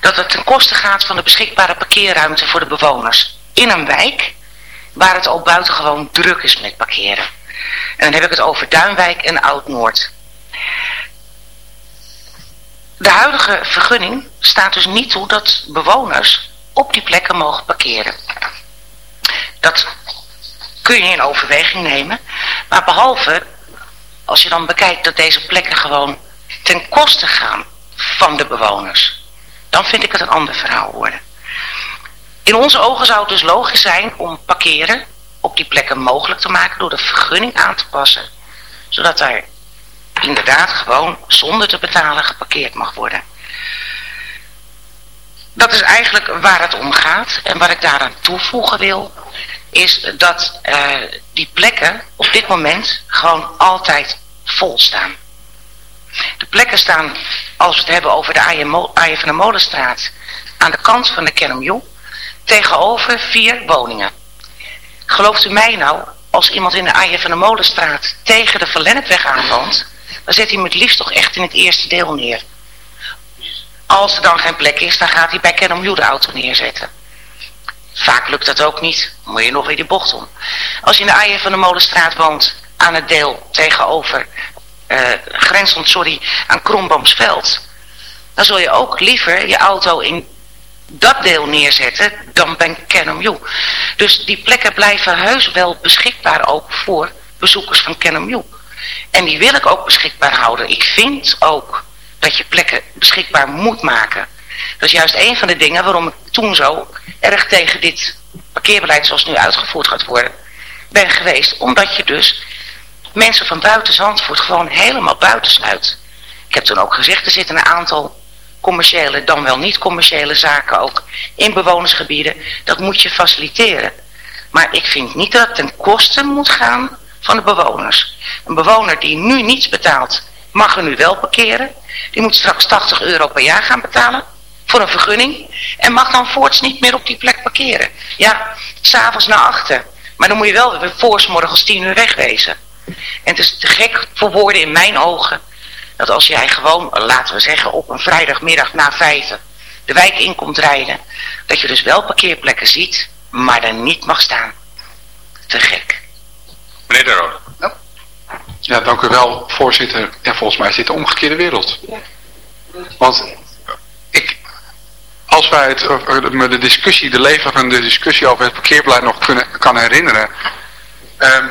Dat het ten koste gaat van de beschikbare parkeerruimte voor de bewoners in een wijk waar het al buitengewoon druk is met parkeren. En dan heb ik het over Duinwijk en Oud-Noord. De huidige vergunning staat dus niet toe dat bewoners op die plekken mogen parkeren. Dat kun je in overweging nemen. Maar behalve, als je dan bekijkt dat deze plekken gewoon ten koste gaan van de bewoners. dan vind ik het een ander verhaal worden. In onze ogen zou het dus logisch zijn om parkeren op die plekken mogelijk te maken door de vergunning aan te passen. Zodat daar inderdaad gewoon zonder te betalen geparkeerd mag worden. Dat is eigenlijk waar het om gaat. En wat ik daaraan toevoegen wil, is dat uh, die plekken op dit moment gewoon altijd vol staan. De plekken staan, als we het hebben over de de Molenstraat, aan de kant van de Kennemjoe, tegenover vier woningen. Gelooft u mij nou, als iemand in de Aaien van de Molenstraat tegen de Verlennepweg aanwoont, dan zet hij me het liefst toch echt in het eerste deel neer. Als er dan geen plek is, dan gaat hij bij Kennemjoe de auto neerzetten. Vaak lukt dat ook niet, moet je nog weer die bocht om. Als je in de Aaien van de Molenstraat woont, aan het deel tegenover uh, grenzend, sorry, aan Kromboomsveld. Dan zul je ook liever je auto in dat deel neerzetten dan bij Kennemjoe. Dus die plekken blijven heus wel beschikbaar ook voor bezoekers van Kennemjoe. En die wil ik ook beschikbaar houden. Ik vind ook dat je plekken beschikbaar moet maken. Dat is juist een van de dingen waarom ik toen zo erg tegen dit parkeerbeleid zoals nu uitgevoerd gaat worden ben geweest. Omdat je dus mensen van buiten Zandvoort gewoon helemaal buitensluit. Ik heb toen ook gezegd, er zitten een aantal commerciële, dan wel niet commerciële zaken ook in bewonersgebieden. Dat moet je faciliteren. Maar ik vind niet dat het ten koste moet gaan van de bewoners. Een bewoner die nu niets betaalt, mag er nu wel parkeren. Die moet straks 80 euro per jaar gaan betalen voor een vergunning. En mag dan voorts niet meer op die plek parkeren. Ja, s'avonds naar achter. Maar dan moet je wel weer voor morgens 10 uur wegwezen. En het is te gek voor woorden in mijn ogen. Dat als jij gewoon, laten we zeggen, op een vrijdagmiddag na vijven de wijk in komt rijden. Dat je dus wel parkeerplekken ziet, maar er niet mag staan. Te gek. Meneer De Rode. Ja. dank u wel, voorzitter. Ja, volgens mij is dit de omgekeerde wereld. Want ik, als wij het, me de discussie, de levendige discussie over het parkeerbeleid nog kunnen, kan herinneren, um,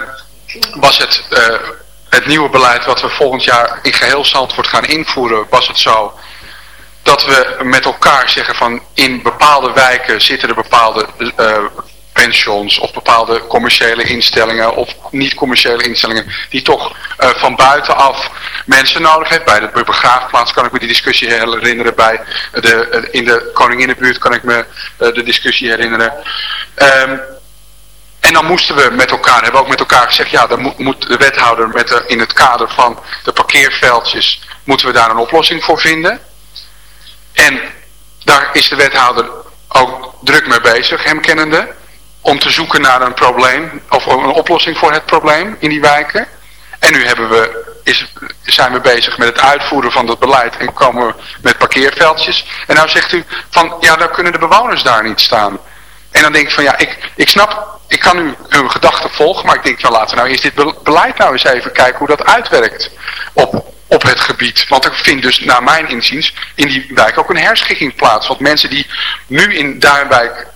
was het, uh, het nieuwe beleid wat we volgend jaar in geheel Zandvoort gaan invoeren, was het zo dat we met elkaar zeggen van in bepaalde wijken zitten er bepaalde uh, pensions of bepaalde commerciële instellingen of niet-commerciële instellingen die toch uh, van buitenaf mensen nodig heeft. Bij de begraafplaats kan ik me die discussie herinneren. Bij de, in de Koninginnenbuurt kan ik me uh, de discussie herinneren. Um, en dan moesten we met elkaar, hebben we ook met elkaar gezegd, ja, dan moet, de wethouder met de, in het kader van de parkeerveldjes, moeten we daar een oplossing voor vinden. En daar is de wethouder ook druk mee bezig, hem kennende om te zoeken naar een probleem, of een oplossing voor het probleem in die wijken. En nu hebben we, is, zijn we bezig met het uitvoeren van dat beleid en komen we met parkeerveldjes. En nou zegt u van, ja, dan kunnen de bewoners daar niet staan. En dan denk ik van, ja, ik, ik snap, ik kan u uw gedachten volgen, maar ik denk, van laten we nou eerst dit beleid nou eens even kijken hoe dat uitwerkt op, op het gebied. Want er vindt dus, naar mijn inziens, in die wijk ook een herschikking plaats. Want mensen die nu in Duinwijk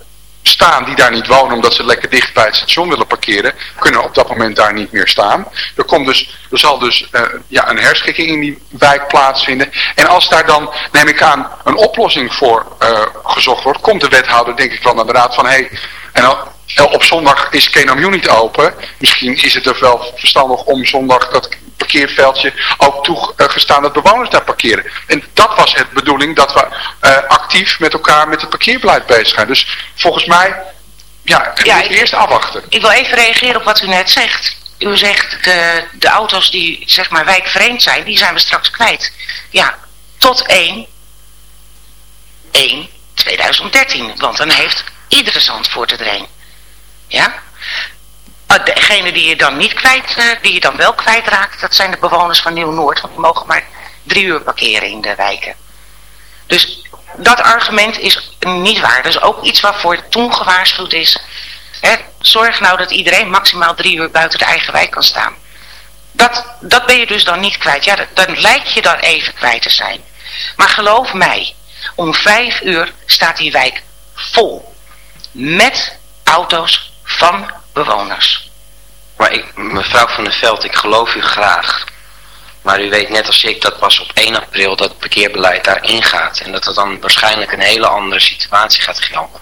staan die daar niet wonen omdat ze lekker dicht bij het station willen parkeren, kunnen op dat moment daar niet meer staan. Er, komt dus, er zal dus uh, ja, een herschikking in die wijk plaatsvinden. En als daar dan, neem ik aan, een oplossing voor uh, gezocht wordt, komt de wethouder denk ik wel naar de raad van, hé, hey, en op zondag is Kenamju niet open. Misschien is het er wel verstandig om zondag dat parkeerveldje ook toegestaan dat bewoners daar parkeren. En dat was het bedoeling dat we uh, actief met elkaar met het parkeerbeleid bezig zijn. Dus volgens mij, ja, ja ik, eerst afwachten. Ik wil even reageren op wat u net zegt. U zegt de, de auto's die zeg maar wijkvreemd zijn, die zijn we straks kwijt. Ja, tot 1, 1 2013. Want dan heeft iedere Zandvoort er een. Ja? Ah, degene die je dan niet kwijt, uh, die je dan wel kwijtraakt, dat zijn de bewoners van Nieuw-Noord. Want die mogen maar drie uur parkeren in de wijken. Dus dat argument is niet waar. Dat is ook iets waarvoor toen gewaarschuwd is. Hè, zorg nou dat iedereen maximaal drie uur buiten de eigen wijk kan staan. Dat, dat ben je dus dan niet kwijt. Ja, dan lijkt je dan even kwijt te zijn. Maar geloof mij, om vijf uur staat die wijk vol. Met auto's van bewoners. Maar ik, mevrouw van der Veld, ik geloof u graag. Maar u weet net als ik dat pas op 1 april dat parkeerbeleid daarin gaat. En dat dat dan waarschijnlijk een hele andere situatie gaat gelden.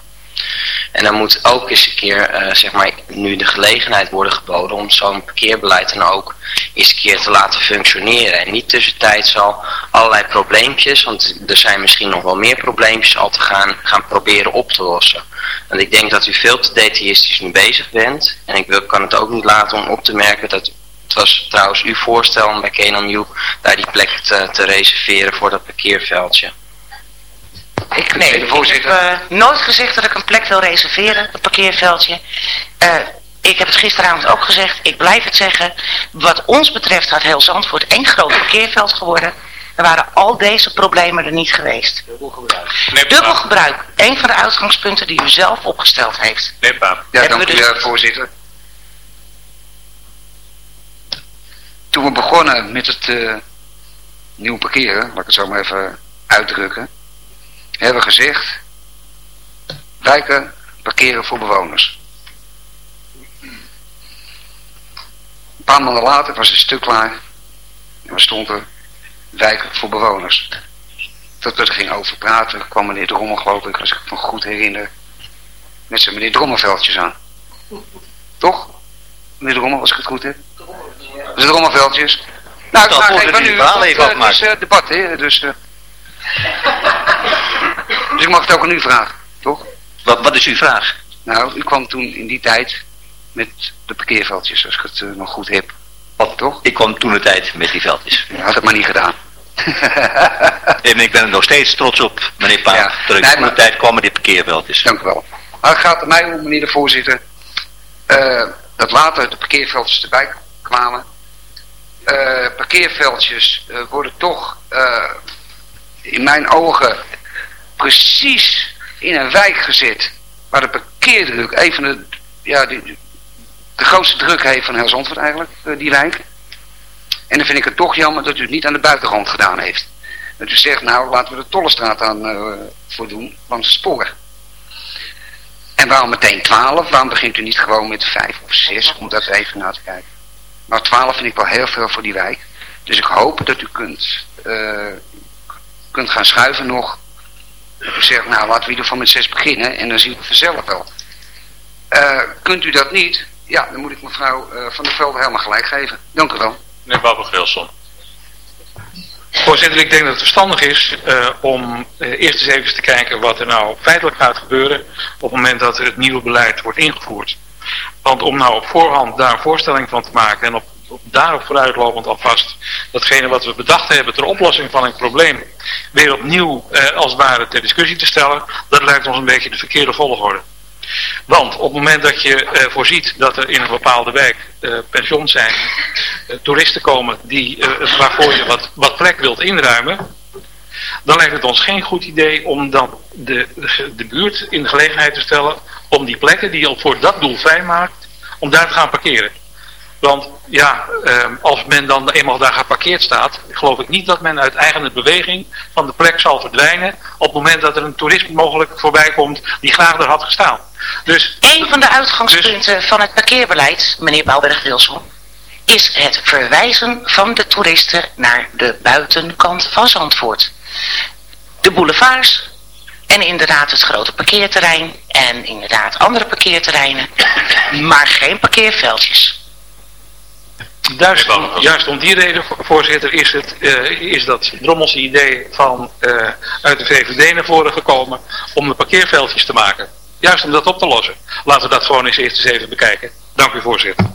En dan moet ook eens een keer, eh, zeg maar, nu de gelegenheid worden geboden om zo'n parkeerbeleid dan ook eens een keer te laten functioneren. En niet tussentijds al allerlei probleempjes, want er zijn misschien nog wel meer probleempjes al te gaan, gaan proberen op te lossen. Want ik denk dat u veel te detailistisch nu bezig bent. En ik wil, kan het ook niet laten om op te merken dat het was trouwens uw voorstel om bij Kenan daar die plek te reserveren voor dat parkeerveldje. Ik, nee, ik heb uh, nooit gezegd dat ik een plek wil reserveren, een parkeerveldje. Uh, ik heb het gisteravond ook gezegd, ik blijf het zeggen. Wat ons betreft had heel Zandvoort één groot parkeerveld geworden. Er waren al deze problemen er niet geweest. Dubbel gebruik. Dubbel gebruik. Een van de uitgangspunten die u zelf opgesteld heeft. Nee, Ja, dank u, dus... voorzitter. Toen we begonnen met het uh, nieuw parkeren, laat ik het zo maar even uitdrukken hebben gezegd, wijken parkeren voor bewoners. Een paar maanden later was het stuk klaar en we stonden wijken voor bewoners. Tot we er gingen over praten, kwam meneer Drommel geloof ik, als ik me goed herinner, met zijn meneer Drommelveldjes aan. Toch? Meneer Drommel, als ik het goed heb? De Drommelveldjes. Nou, ik vraag even nu, het is uh, debat, hè, dus... Uh, dus ik mag het ook aan u vragen, toch? Wat, wat is uw vraag? Nou, u kwam toen in die tijd met de parkeerveldjes, als ik het uh, nog goed heb. Wat, toch? Ik kwam toen de tijd met die veldjes. Ja, had het maar niet gedaan. en ik ben er nog steeds trots op, meneer Paap, ja. dat ik nee, toen de tijd kwam met die parkeerveldjes. Dank u wel. Maar het gaat er mij om, meneer de voorzitter, uh, dat later de parkeerveldjes erbij kwamen. Uh, parkeerveldjes worden toch in mijn ogen precies in een wijk gezet waar de parkeerdruk even de, ja, de, de grootste druk heeft van heel Zandvoort eigenlijk, eh, die wijk. En dan vind ik het toch jammer dat u het niet aan de buitenkant gedaan heeft. Dat u zegt, nou laten we de Tollestraat aan uh, voor doen, langs spoor. En waarom meteen 12? Waarom begint u niet gewoon met 5 of 6, om dat even na te kijken? Maar 12 vind ik wel heel veel voor die wijk. Dus ik hoop dat u kunt, uh, kunt gaan schuiven nog dat u zegt, nou laten we in ieder geval met zes beginnen en dan zien we vanzelf wel. Uh, kunt u dat niet? Ja, dan moet ik mevrouw uh, Van der Velde helemaal gelijk geven. Dank u wel. Meneer Babbel Grilson. Voorzitter, ik denk dat het verstandig is uh, om eerst eens even te kijken wat er nou feitelijk gaat gebeuren op het moment dat er het nieuwe beleid wordt ingevoerd. Want om nou op voorhand daar een voorstelling van te maken en op daarop vooruitlopend alvast datgene wat we bedacht hebben ter oplossing van een probleem weer opnieuw eh, als het ware ter discussie te stellen, dat lijkt ons een beetje de verkeerde volgorde. Want op het moment dat je eh, voorziet dat er in een bepaalde wijk eh, pensions zijn, eh, toeristen komen die, eh, waarvoor je wat, wat plek wilt inruimen, dan lijkt het ons geen goed idee om dan de, de, buurt in de gelegenheid te stellen om die plekken die je voor dat doel vrijmaakt, om daar te gaan parkeren. Want ja, ehm, als men dan eenmaal daar geparkeerd staat, geloof ik niet dat men uit eigen beweging van de plek zal verdwijnen op het moment dat er een toerist mogelijk voorbij komt die graag er had gestaan. Dus, een van de uitgangspunten dus- van het parkeerbeleid, meneer Bouwberg-Wilson, is het verwijzen van de toeristen naar de buitenkant van Zandvoort. De boulevards en inderdaad het grote parkeerterrein en inderdaad andere parkeerterreinen, maar geen parkeerveldjes. Juist, juist om die reden, voorzitter, is, het, uh, is dat Drommelse idee van, uh, uit de VVD naar voren gekomen om de parkeerveldjes te maken. Juist om dat op te lossen. Laten we dat gewoon eens eerst eens even bekijken. Dank u voorzitter.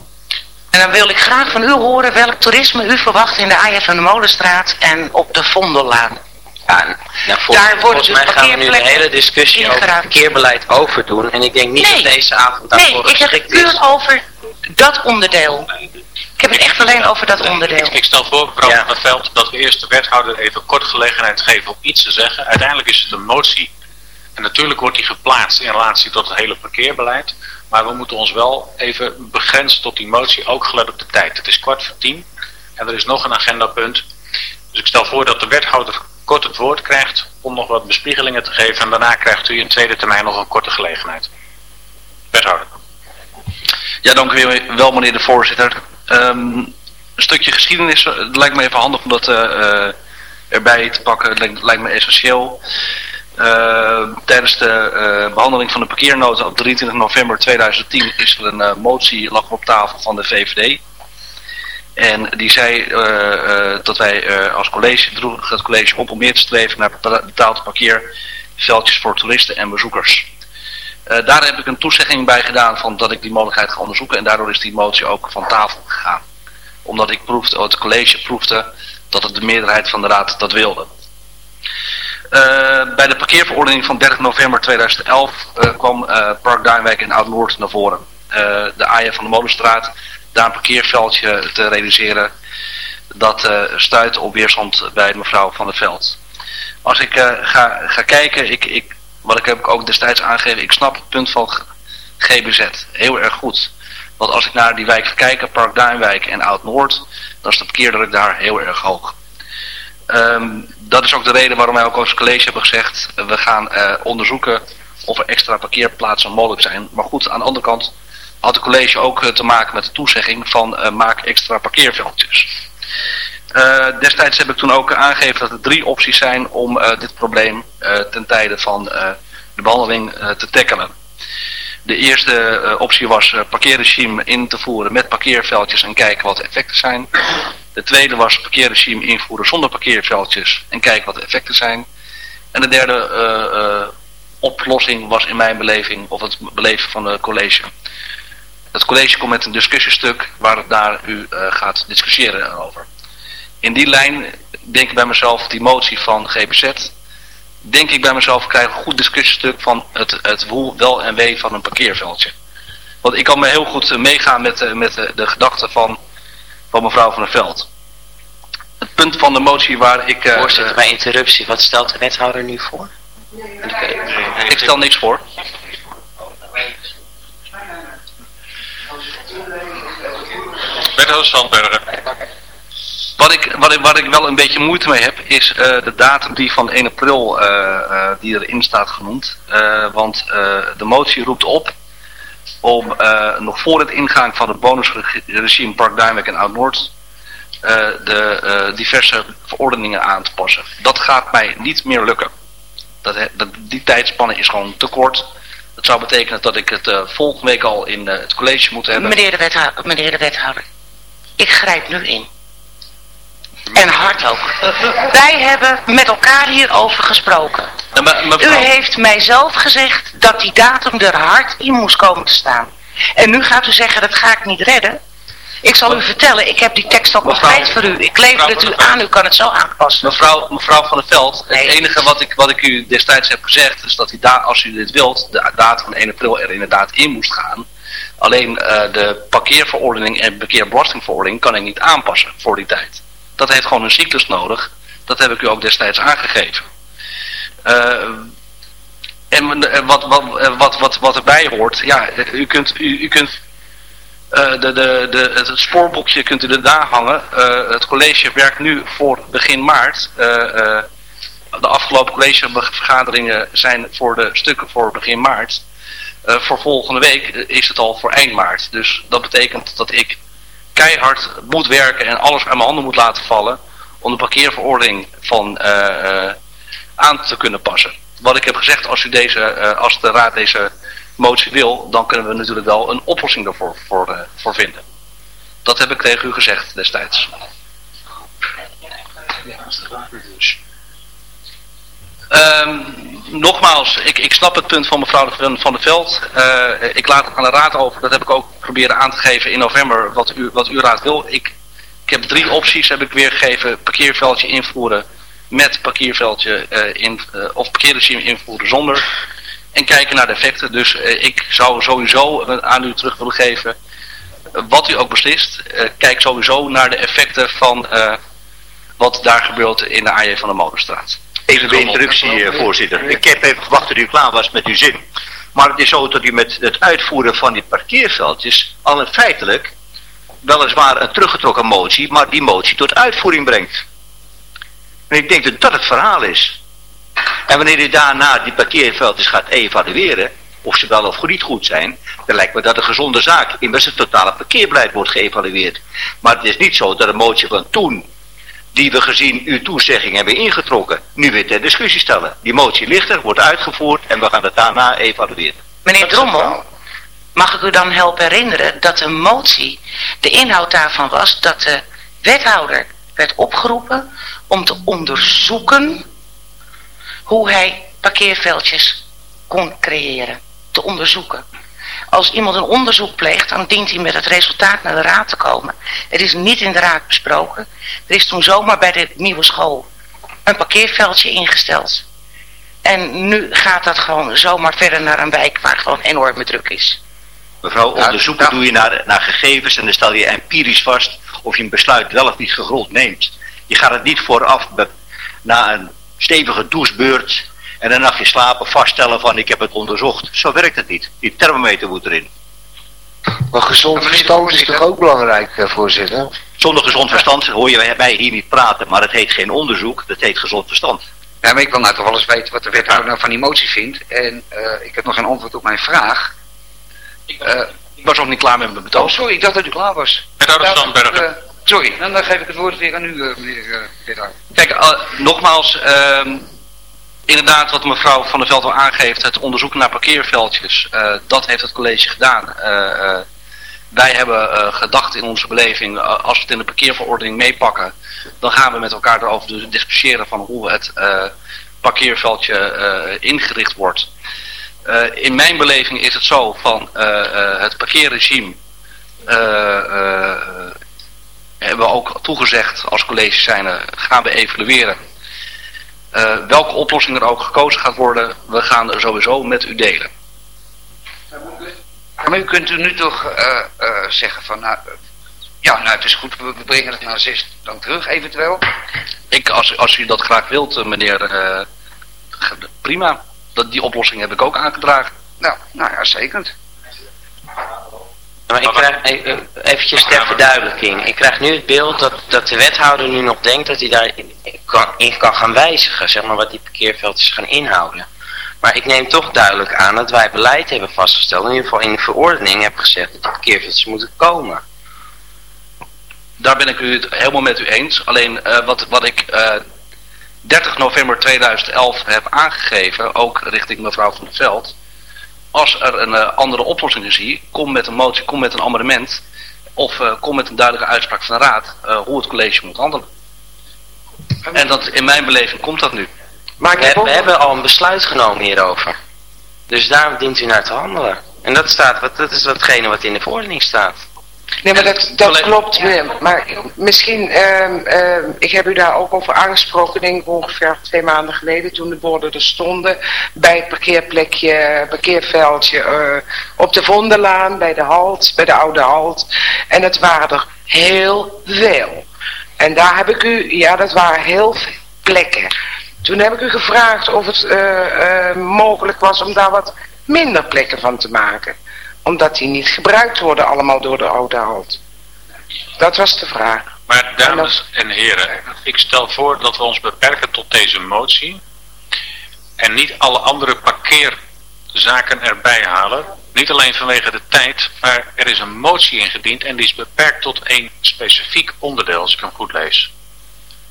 En dan wil ik graag van u horen welk toerisme u verwacht in de Aja van de Molenstraat en op de Vondellaan. Ja, nou, daar volgens mij gaan we nu een hele discussie over het verkeerbeleid overdoen. En ik denk niet dat deze avond daarvoor Nee, ik heb het puur over dat onderdeel. Ik heb het echt alleen over dat onderdeel. Ik, stel voor, mevrouw ja. van het veld, dat we eerst de wethouder even kort gelegenheid geven om iets te zeggen. Uiteindelijk is het een motie. En natuurlijk wordt die geplaatst in relatie tot het hele parkeerbeleid. Maar we moeten ons wel even begrenzen tot die motie, ook gelet op de tijd. Het is kwart voor tien en er is nog een agendapunt. Dus ik stel voor dat de wethouder kort het woord krijgt om nog wat bespiegelingen te geven. En daarna krijgt u in tweede termijn nog een korte gelegenheid. Wethouder. Ja, dank u wel meneer de voorzitter. Um, stukje geschiedenis eh, het lijkt me even handig om dat eh, erbij te pakken. Het lijkt, me essentieel. tijdens de behandeling van de parkeernota op 23 november 2010 is er een motie lag op tafel van de VVD. En die zei dat wij als college het college op om meer te streven naar betaald parkeerveldjes voor toeristen en bezoekers. Uh, daar heb ik een toezegging bij gedaan van dat ik die mogelijkheid ga onderzoeken. En daardoor is die motie ook van tafel gegaan. Omdat ik proefde, het college proefde dat het de meerderheid van de raad dat wilde. Uh, bij de parkeerverordening van 30 november 2011 uh, eh, kwam Park Duinwijk in Oud-Noord naar voren. de AIA van de Molenstraat, daar een parkeerveldje te realiseren. Dat stuit op weerstand bij mevrouw Van der Veld. Als ik ga, ga kijken, ik, ik wat ik heb ook destijds aangegeven, ik snap het punt van GBZ heel erg goed. Want als ik naar die wijk ga kijken, Park Duinwijk en Oud-Noord, dan is de parkeerdruk daar heel erg hoog. Um, dat is ook de reden waarom wij ook als college hebben gezegd, we gaan uh, onderzoeken of er extra parkeerplaatsen mogelijk zijn. Maar goed, aan de andere kant had het college ook uh, te maken met de toezegging van uh, maak extra parkeerveldjes. Uh, destijds heb ik toen ook aangegeven dat er drie opties zijn om uh, dit probleem uh, ten tijde van de behandeling te tackelen. De eerste optie was parkeerregime in te voeren met parkeerveldjes en kijken wat de effecten zijn. De tweede was parkeerregime invoeren zonder parkeerveldjes en kijken wat de effecten zijn. En de derde oplossing was in mijn beleving, of het beleven van het college. Het college komt met een discussiestuk waar het daar u gaat discussiëren over in die lijn denk ik bij mezelf, die motie van GBZ, denk ik bij mezelf, ik krijg een goed discussiestuk van het, het hoe, wel en wee van een parkeerveldje. Want ik kan me heel goed eh, meegaan met, eh, met de, de gedachten van, van mevrouw van der Veld. Het punt van de motie waar ik... Uh, Voorzitter, bij interruptie, wat stelt de wethouder nu voor? Ik stel niks voor. Wethouder Sandbergen. Wat ik, wat, ik, wat ik wel een beetje moeite mee heb, is uh, de datum die van 1 april uh, uh, die erin staat genoemd. want de motie roept op om nog voor het ingaan van het bonusregime Park Duinwijk en Oud-Noord de diverse verordeningen aan te passen. Dat gaat mij niet meer lukken. Dat, dat, die tijdspanne is gewoon te kort. Dat zou betekenen dat ik het volgende week al in het college moet hebben. Meneer de, wethouder, meneer de wethouder, ik grijp nu in. En hard ook. Wij hebben met elkaar hierover gesproken. U heeft mij zelf gezegd dat die datum er hard in moest komen te staan. En nu gaat u zeggen dat ga ik niet redden. Ik zal u vertellen, ik heb die tekst nog tijd voor u. Ik lever het u aan, u kan het zo aanpassen. Mevrouw, mevrouw van der Veld, het enige wat ik, wat ik u destijds heb gezegd... is dat die als u dit wilt, de datum van 1 april er inderdaad in moest gaan. Alleen uh, de parkeerverordening en parkeerbelastingverordening kan ik niet aanpassen voor die tijd. Dat heeft gewoon een cyclus nodig. Dat heb ik u ook destijds aangegeven. Uh, en wat, wat, wat, wat, wat erbij hoort, ja, u kunt, u, u kunt de, de, de, het spoorboekje kunt u er daar hangen. Het college werkt nu voor begin maart. de afgelopen collegevergaderingen zijn voor de stukken voor begin maart. Voor volgende week is het al voor eind maart. Dus dat betekent dat ik keihard moet werken en alles aan mijn handen moet laten vallen om de parkeerverordening van, uh, aan te kunnen passen. Wat ik heb gezegd, als, u deze, als de raad deze motie wil, dan kunnen we natuurlijk wel een oplossing daarvoor voor, voor vinden. Dat heb ik tegen u gezegd destijds. Um, nogmaals, ik, ik snap het punt van mevrouw Van der Veld. Uh, ik laat het aan de raad over. Dat heb ik ook proberen aan te geven in november wat u, wat uw raad wil. Ik, ik heb drie opties heb ik weergegeven. Parkeerveldje invoeren met parkeerveldje uh, in, uh, of parkeerregime invoeren zonder. En kijken naar de effecten. Dus ik zou sowieso aan u terug willen geven. wat u ook beslist. kijk sowieso naar de effecten van wat daar gebeurt in de AJ van de Molenstraat. Even bij introductie, eh, voorzitter. Ik heb even gewacht tot u klaar was met uw zin. Maar het is zo dat u met het uitvoeren van die parkeerveldjes al een feitelijk weliswaar een teruggetrokken motie, maar die motie tot uitvoering brengt. En ik denk dat dat het verhaal is. En wanneer u daarna die parkeerveldjes gaat evalueren, of ze wel of niet goed zijn, dan lijkt me dat een gezonde zaak. Immers het totale parkeerbeleid wordt geëvalueerd. Maar het is niet zo dat een motie van toen, die we gezien uw toezegging hebben ingetrokken, nu weer ter discussie stellen. Die motie ligt er, wordt uitgevoerd en we gaan het daarna evalueren. Meneer Drommel, mag ik u dan helpen herinneren dat een motie, de inhoud daarvan was dat de wethouder werd opgeroepen om te onderzoeken hoe hij parkeerveldjes kon creëren. Te onderzoeken. Als iemand een onderzoek pleegt, dan dient hij met het resultaat naar de raad te komen. Het is niet in de raad besproken. Er is toen zomaar bij de nieuwe school een parkeerveldje ingesteld. En nu gaat dat gewoon zomaar verder naar een wijk waar gewoon enorme druk is. Mevrouw, onderzoeken doe je naar, naar gegevens en dan stel je empirisch vast of je een besluit wel of niet gegrond neemt. Je gaat het niet vooraf na een stevige douchebeurt en een nachtje slapen vaststellen van ik heb het onderzocht. Zo werkt het niet. Die thermometer moet erin. Maar gezond verstand is toch ook belangrijk, eh, voorzitter? Zonder gezond verstand hoor je mij hier niet praten, maar het heet geen onderzoek, dat heet gezond verstand. Ja, maar ik wil nou toch wel eens weten wat de wethouder nou van die motie vindt. En uh, ik heb nog geen antwoord op mijn vraag. Ik, uh, ik was nog niet klaar met mijn betoog. Oh, sorry, ik dacht dat u klaar was. Wethouder Sandbergen. Uh, sorry, dan, dan geef ik het woord weer aan u, meneer Wethouder. Kijk, nogmaals, ehm, inderdaad wat mevrouw Van der Veld al aangeeft, het onderzoeken naar parkeerveldjes, dat heeft het college gedaan. wij hebben gedacht in onze beleving, als we het in de parkeerverordening meepakken, dan gaan we met elkaar erover discussiëren van hoe het parkeerveldje ingericht wordt. In mijn beleving is het zo van het parkeerregime hebben we ook toegezegd als college zijn gaan we evalueren. Welke oplossing er ook gekozen gaat worden, we gaan er sowieso met u delen. Maar u kunt u nu toch zeggen van, nou, ja, nou het is goed, we brengen het naar zes dan terug eventueel. Ik, als, als u dat graag wilt, meneer, prima dat, die oplossing heb ik ook aangedragen. Nou, nou ja, zeker. Maar ik krijg e- eventjes ter verduidelijking. Ik krijg nu het beeld dat, dat de wethouder nu nog denkt dat hij daarin kan, in kan gaan wijzigen, zeg maar, wat die parkeerveldjes gaan inhouden. Maar ik neem toch duidelijk aan dat wij beleid hebben vastgesteld, in ieder geval in de verordening heb gezegd dat die parkeerveldjes moeten komen. Daar ben ik het helemaal met u eens. Alleen uh, wat, wat ik uh, 30 november 2011 heb aangegeven, ook richting mevrouw van der Veld. Als er een uh, andere oplossing is hier, kom met een motie, kom met een amendement. Of uh, kom met een duidelijke uitspraak van de raad uh, hoe het college moet handelen. En dat, in mijn beleving komt dat nu. Maar we, we hebben al een besluit genomen hierover. Dus daar dient u naar te handelen. En dat, staat, dat is watgene wat in de verordening staat. Nee, maar dat, dat klopt. Maar misschien, uh, ik heb u daar ook over aangesproken, denk ik ongeveer twee maanden geleden, toen de borden er stonden, bij het parkeerplekje, parkeerveldje, uh, op de Vonderlaan, bij de halt, bij de oude halt. En het waren er heel veel. En daar heb ik u, ja, dat waren heel veel plekken. Toen heb ik u gevraagd of het uh, mogelijk was om daar wat minder plekken van te maken omdat die niet gebruikt worden allemaal door de oude halt. Dat was de vraag. Maar dames en heren, ik stel voor dat we ons beperken tot deze motie. En niet alle andere parkeerzaken erbij halen. Niet alleen vanwege de tijd, maar er is een motie ingediend en die is beperkt tot één specifiek onderdeel, als ik hem goed lees.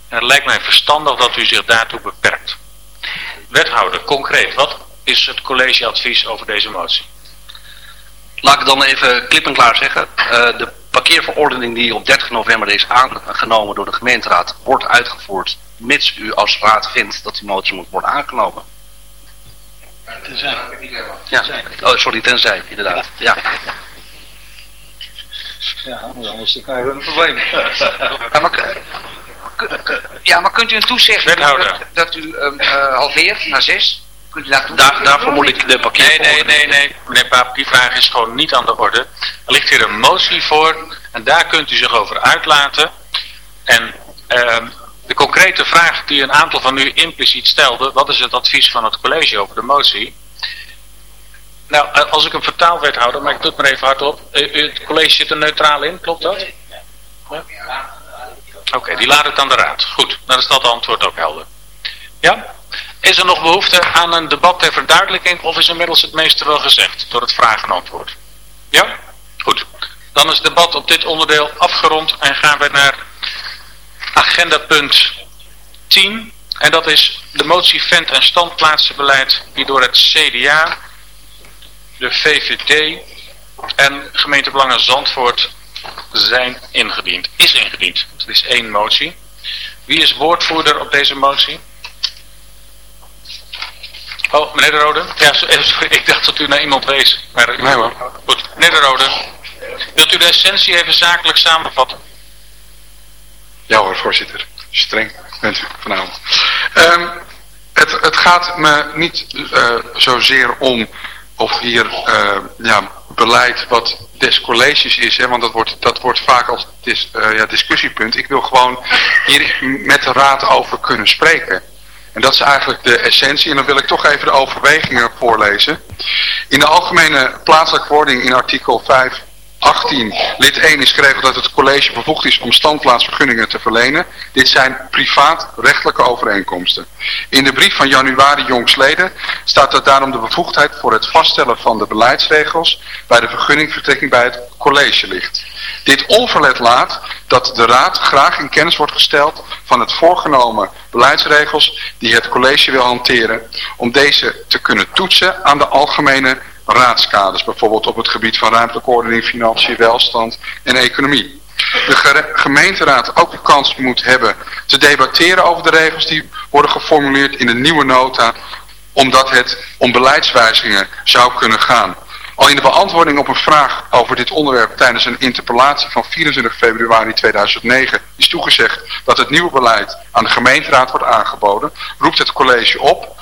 En het lijkt mij verstandig dat u zich daartoe beperkt. Wethouder, concreet, wat is het collegeadvies over deze motie? Laat ik het dan even klip en klaar zeggen. Uh, de parkeerverordening die op 30 november is aangenomen door de gemeenteraad wordt uitgevoerd mits u als raad vindt dat die motie moet worden aangenomen. Tenzij. Ja. Oh, sorry, tenzij, inderdaad. Ja. Ja, anders krijgen we een probleem. Ja, maar, ja, maar kunt u een toezeggen dat, dat, u um, uh, halveert naar zes? Daar, daarvoor moet ik de pakket Nee, nee, nee, nee. Meneer Paap, die vraag is gewoon niet aan de orde. Er ligt hier een motie voor en daar kunt u zich over uitlaten. En uh, de concrete vraag die een aantal van u impliciet stelde, wat is het advies van het college over de motie? Nou, eh, als ik hem vertaal wethouder, maar ik doe het maar even hardop. Het college zit er neutraal in, klopt dat? Ja? Oké, okay, die laat het aan de raad. Goed, dan is dat antwoord ook helder. Ja? Is er nog behoefte aan een debat ter verduidelijking of is inmiddels het meeste wel gezegd door het vraag en antwoord? Ja? Goed. Dan is het debat op dit onderdeel afgerond en gaan we naar agenda punt 10. En dat is de motie vent- en standplaatsenbeleid die door het CDA, de VVD en gemeente Belangen Zandvoort zijn ingediend. Is ingediend. Het is één motie. Wie is woordvoerder op deze motie? Oh, meneer de Rode. Ja, sorry, ik dacht dat u naar iemand wees. Maar, nee hoor. Goed, meneer de Rode. Wilt u de essentie even zakelijk samenvatten? Ja hoor, voorzitter. Streng bent u vanavond. Um, het, het gaat me niet uh, zozeer om of hier uh, ja, beleid wat des colleges is, hè, want dat wordt, dat wordt vaak als dis, uh, ja, discussiepunt. Ik wil gewoon hier met de raad over kunnen spreken. En dat is eigenlijk de essentie. En dan wil ik toch even de overwegingen voorlezen. In de algemene plaatselijke wording in artikel 5 18, lid 1 is geregeld dat het college bevoegd is om standplaatsvergunningen te verlenen. Dit zijn privaat-rechtelijke overeenkomsten. In de brief van januari jongsleden staat dat daarom de bevoegdheid voor het vaststellen van de beleidsregels bij de vergunningvertrekking bij het college ligt. Dit onverlet laat dat de raad graag in kennis wordt gesteld van het voorgenomen beleidsregels die het college wil hanteren om deze te kunnen toetsen aan de algemene raadskaders, bijvoorbeeld op het gebied van ruimtelijke ordening, financiën, welstand en economie. De gemeenteraad ook de kans moet hebben te debatteren over de regels die worden geformuleerd in de nieuwe nota, omdat het om beleidswijzigingen zou kunnen gaan. Al in de beantwoording op een vraag over dit onderwerp tijdens een interpellatie van 24 februari 2009 is toegezegd dat het nieuwe beleid aan de gemeenteraad wordt aangeboden, roept het college op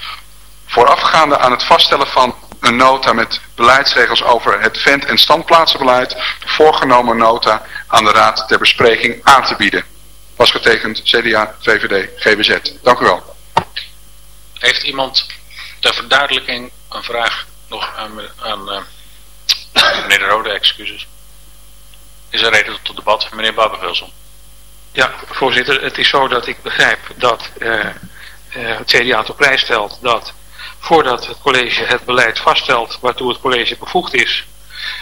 voorafgaande aan het vaststellen van een nota met beleidsregels over het vent- en standplaatsenbeleid, de voorgenomen nota aan de Raad ter bespreking aan te bieden. Was getekend CDA, VVD, GBZ. Dank u wel. Heeft iemand ter verduidelijking een vraag nog aan, aan uh, meneer De Rode, excuses? Is er reden tot debat? Meneer Babbervilson. Ja, voorzitter, het is zo dat ik begrijp dat uh, uh, het CDA op prijs stelt dat voordat het college het beleid vaststelt waartoe het college bevoegd is,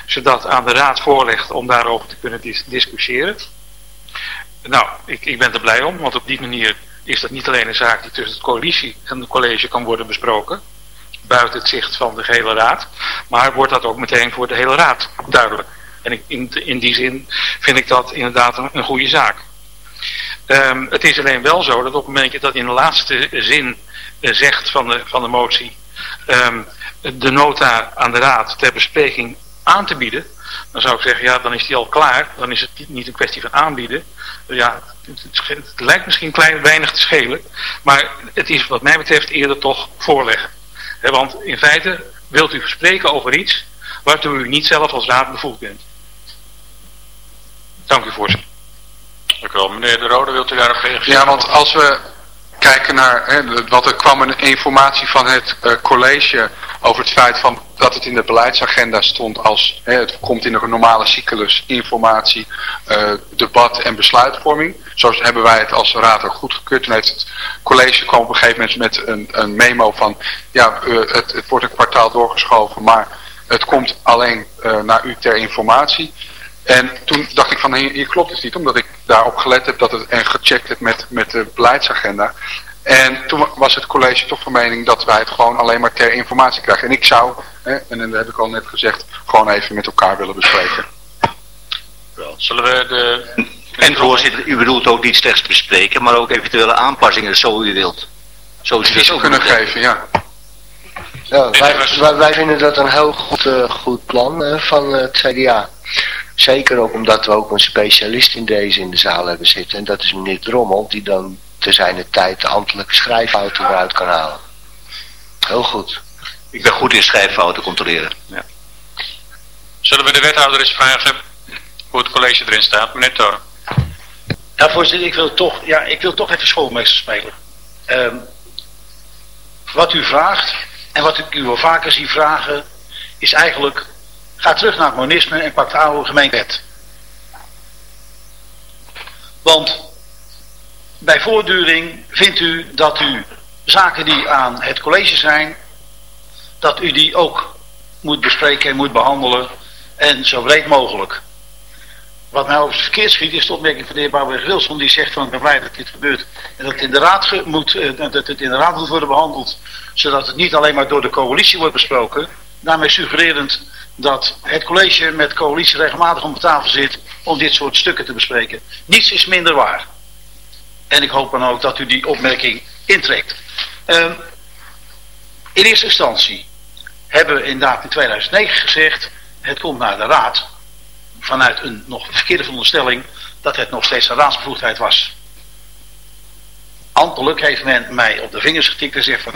ze dat aan de raad voorlegt om daarover te kunnen dis discussiëren. Nou, ik, ik ben er blij om, want op die manier is dat niet alleen een zaak die tussen het coalitie en het college kan worden besproken, buiten het zicht van de hele raad, maar wordt dat ook meteen voor de hele raad duidelijk. En in, in die zin vind ik dat inderdaad een, een goede zaak. Um, het is alleen wel zo dat op het moment dat in de laatste zin zegt van de, van de motie um, de nota aan de raad ter bespreking aan te bieden, dan zou ik zeggen, ja, dan is die al klaar. Dan is het niet een kwestie van aanbieden. Ja, het, het, het lijkt misschien klein, weinig te schelen, maar het is wat mij betreft eerder toch voorleggen. He, want in feite wilt u spreken over iets waartoe u niet zelf als raad bevoegd bent. Dank u voorzitter. Dank u wel. Meneer De Rode, wilt u daarop reageren? Ja, want als we kijken naar, hè, wat er kwam een informatie van het uh, college over het feit van dat het in de beleidsagenda stond als, hè, het komt in een normale cyclus, informatie, uh, debat en besluitvorming. Zo hebben wij het als raad ook goedgekeurd. Toen heeft het college kwam op een gegeven moment met een, een memo van, ja, uh, het, het wordt een kwartaal doorgeschoven, maar het komt alleen naar u ter informatie. En toen dacht ik van hier, hier klopt het niet, omdat ik daarop gelet heb dat het, en gecheckt heb met, met de beleidsagenda. En toen was het college toch van mening dat wij het gewoon alleen maar ter informatie krijgen. En ik zou, hè, en dat heb ik al net gezegd, gewoon even met elkaar willen bespreken. Wel, zullen we de... En voorzitter, u bedoelt ook niet slechts bespreken, maar ook eventuele aanpassingen zo u wilt. Zo u het ook kunnen geven, ja. Ja, wij, wij, wij, vinden dat een heel goed, uh, goed plan uh, van het CDA. Zeker ook omdat we ook een specialist in deze in de zaal hebben zitten. En dat is meneer Drommel, die dan te zijn tijd de ambtelijke schrijffouten eruit kan halen. Heel goed. Ik ben goed in schrijffouten controleren. Ja. Zullen we de wethouder eens vragen hoe het college erin staat? Meneer Toren. Ja, voorzitter, ik wil toch, ja, ik wil toch even schoolmeester spelen. Um, wat u vraagt, en wat ik u wel vaker zie vragen, is eigenlijk Ga terug naar het monisme en pak de oude gemeentewet. Want bij voortduring vindt u dat u zaken die aan het college zijn, dat u die ook moet bespreken en moet behandelen en zo breed mogelijk. Wat mij over verkeerd schiet is de opmerking van de heer Bouwer Wilson die zegt van ik ben blij dat dit gebeurt en dat het in de raad moet, eh, dat het in de raad moet worden behandeld zodat het niet alleen maar door de coalitie wordt besproken daarmee suggererend dat het college met coalitie regelmatig om de tafel zit om dit soort stukken te bespreken. Niets is minder waar. En ik hoop dan ook dat u die opmerking intrekt. Um, in eerste instantie hebben we inderdaad in 2009 gezegd, het komt naar de raad vanuit een nog verkeerde veronderstelling dat het nog steeds een raadsbevoegdheid was. Ambtelijk heeft men mij op de vingers getikt en zegt van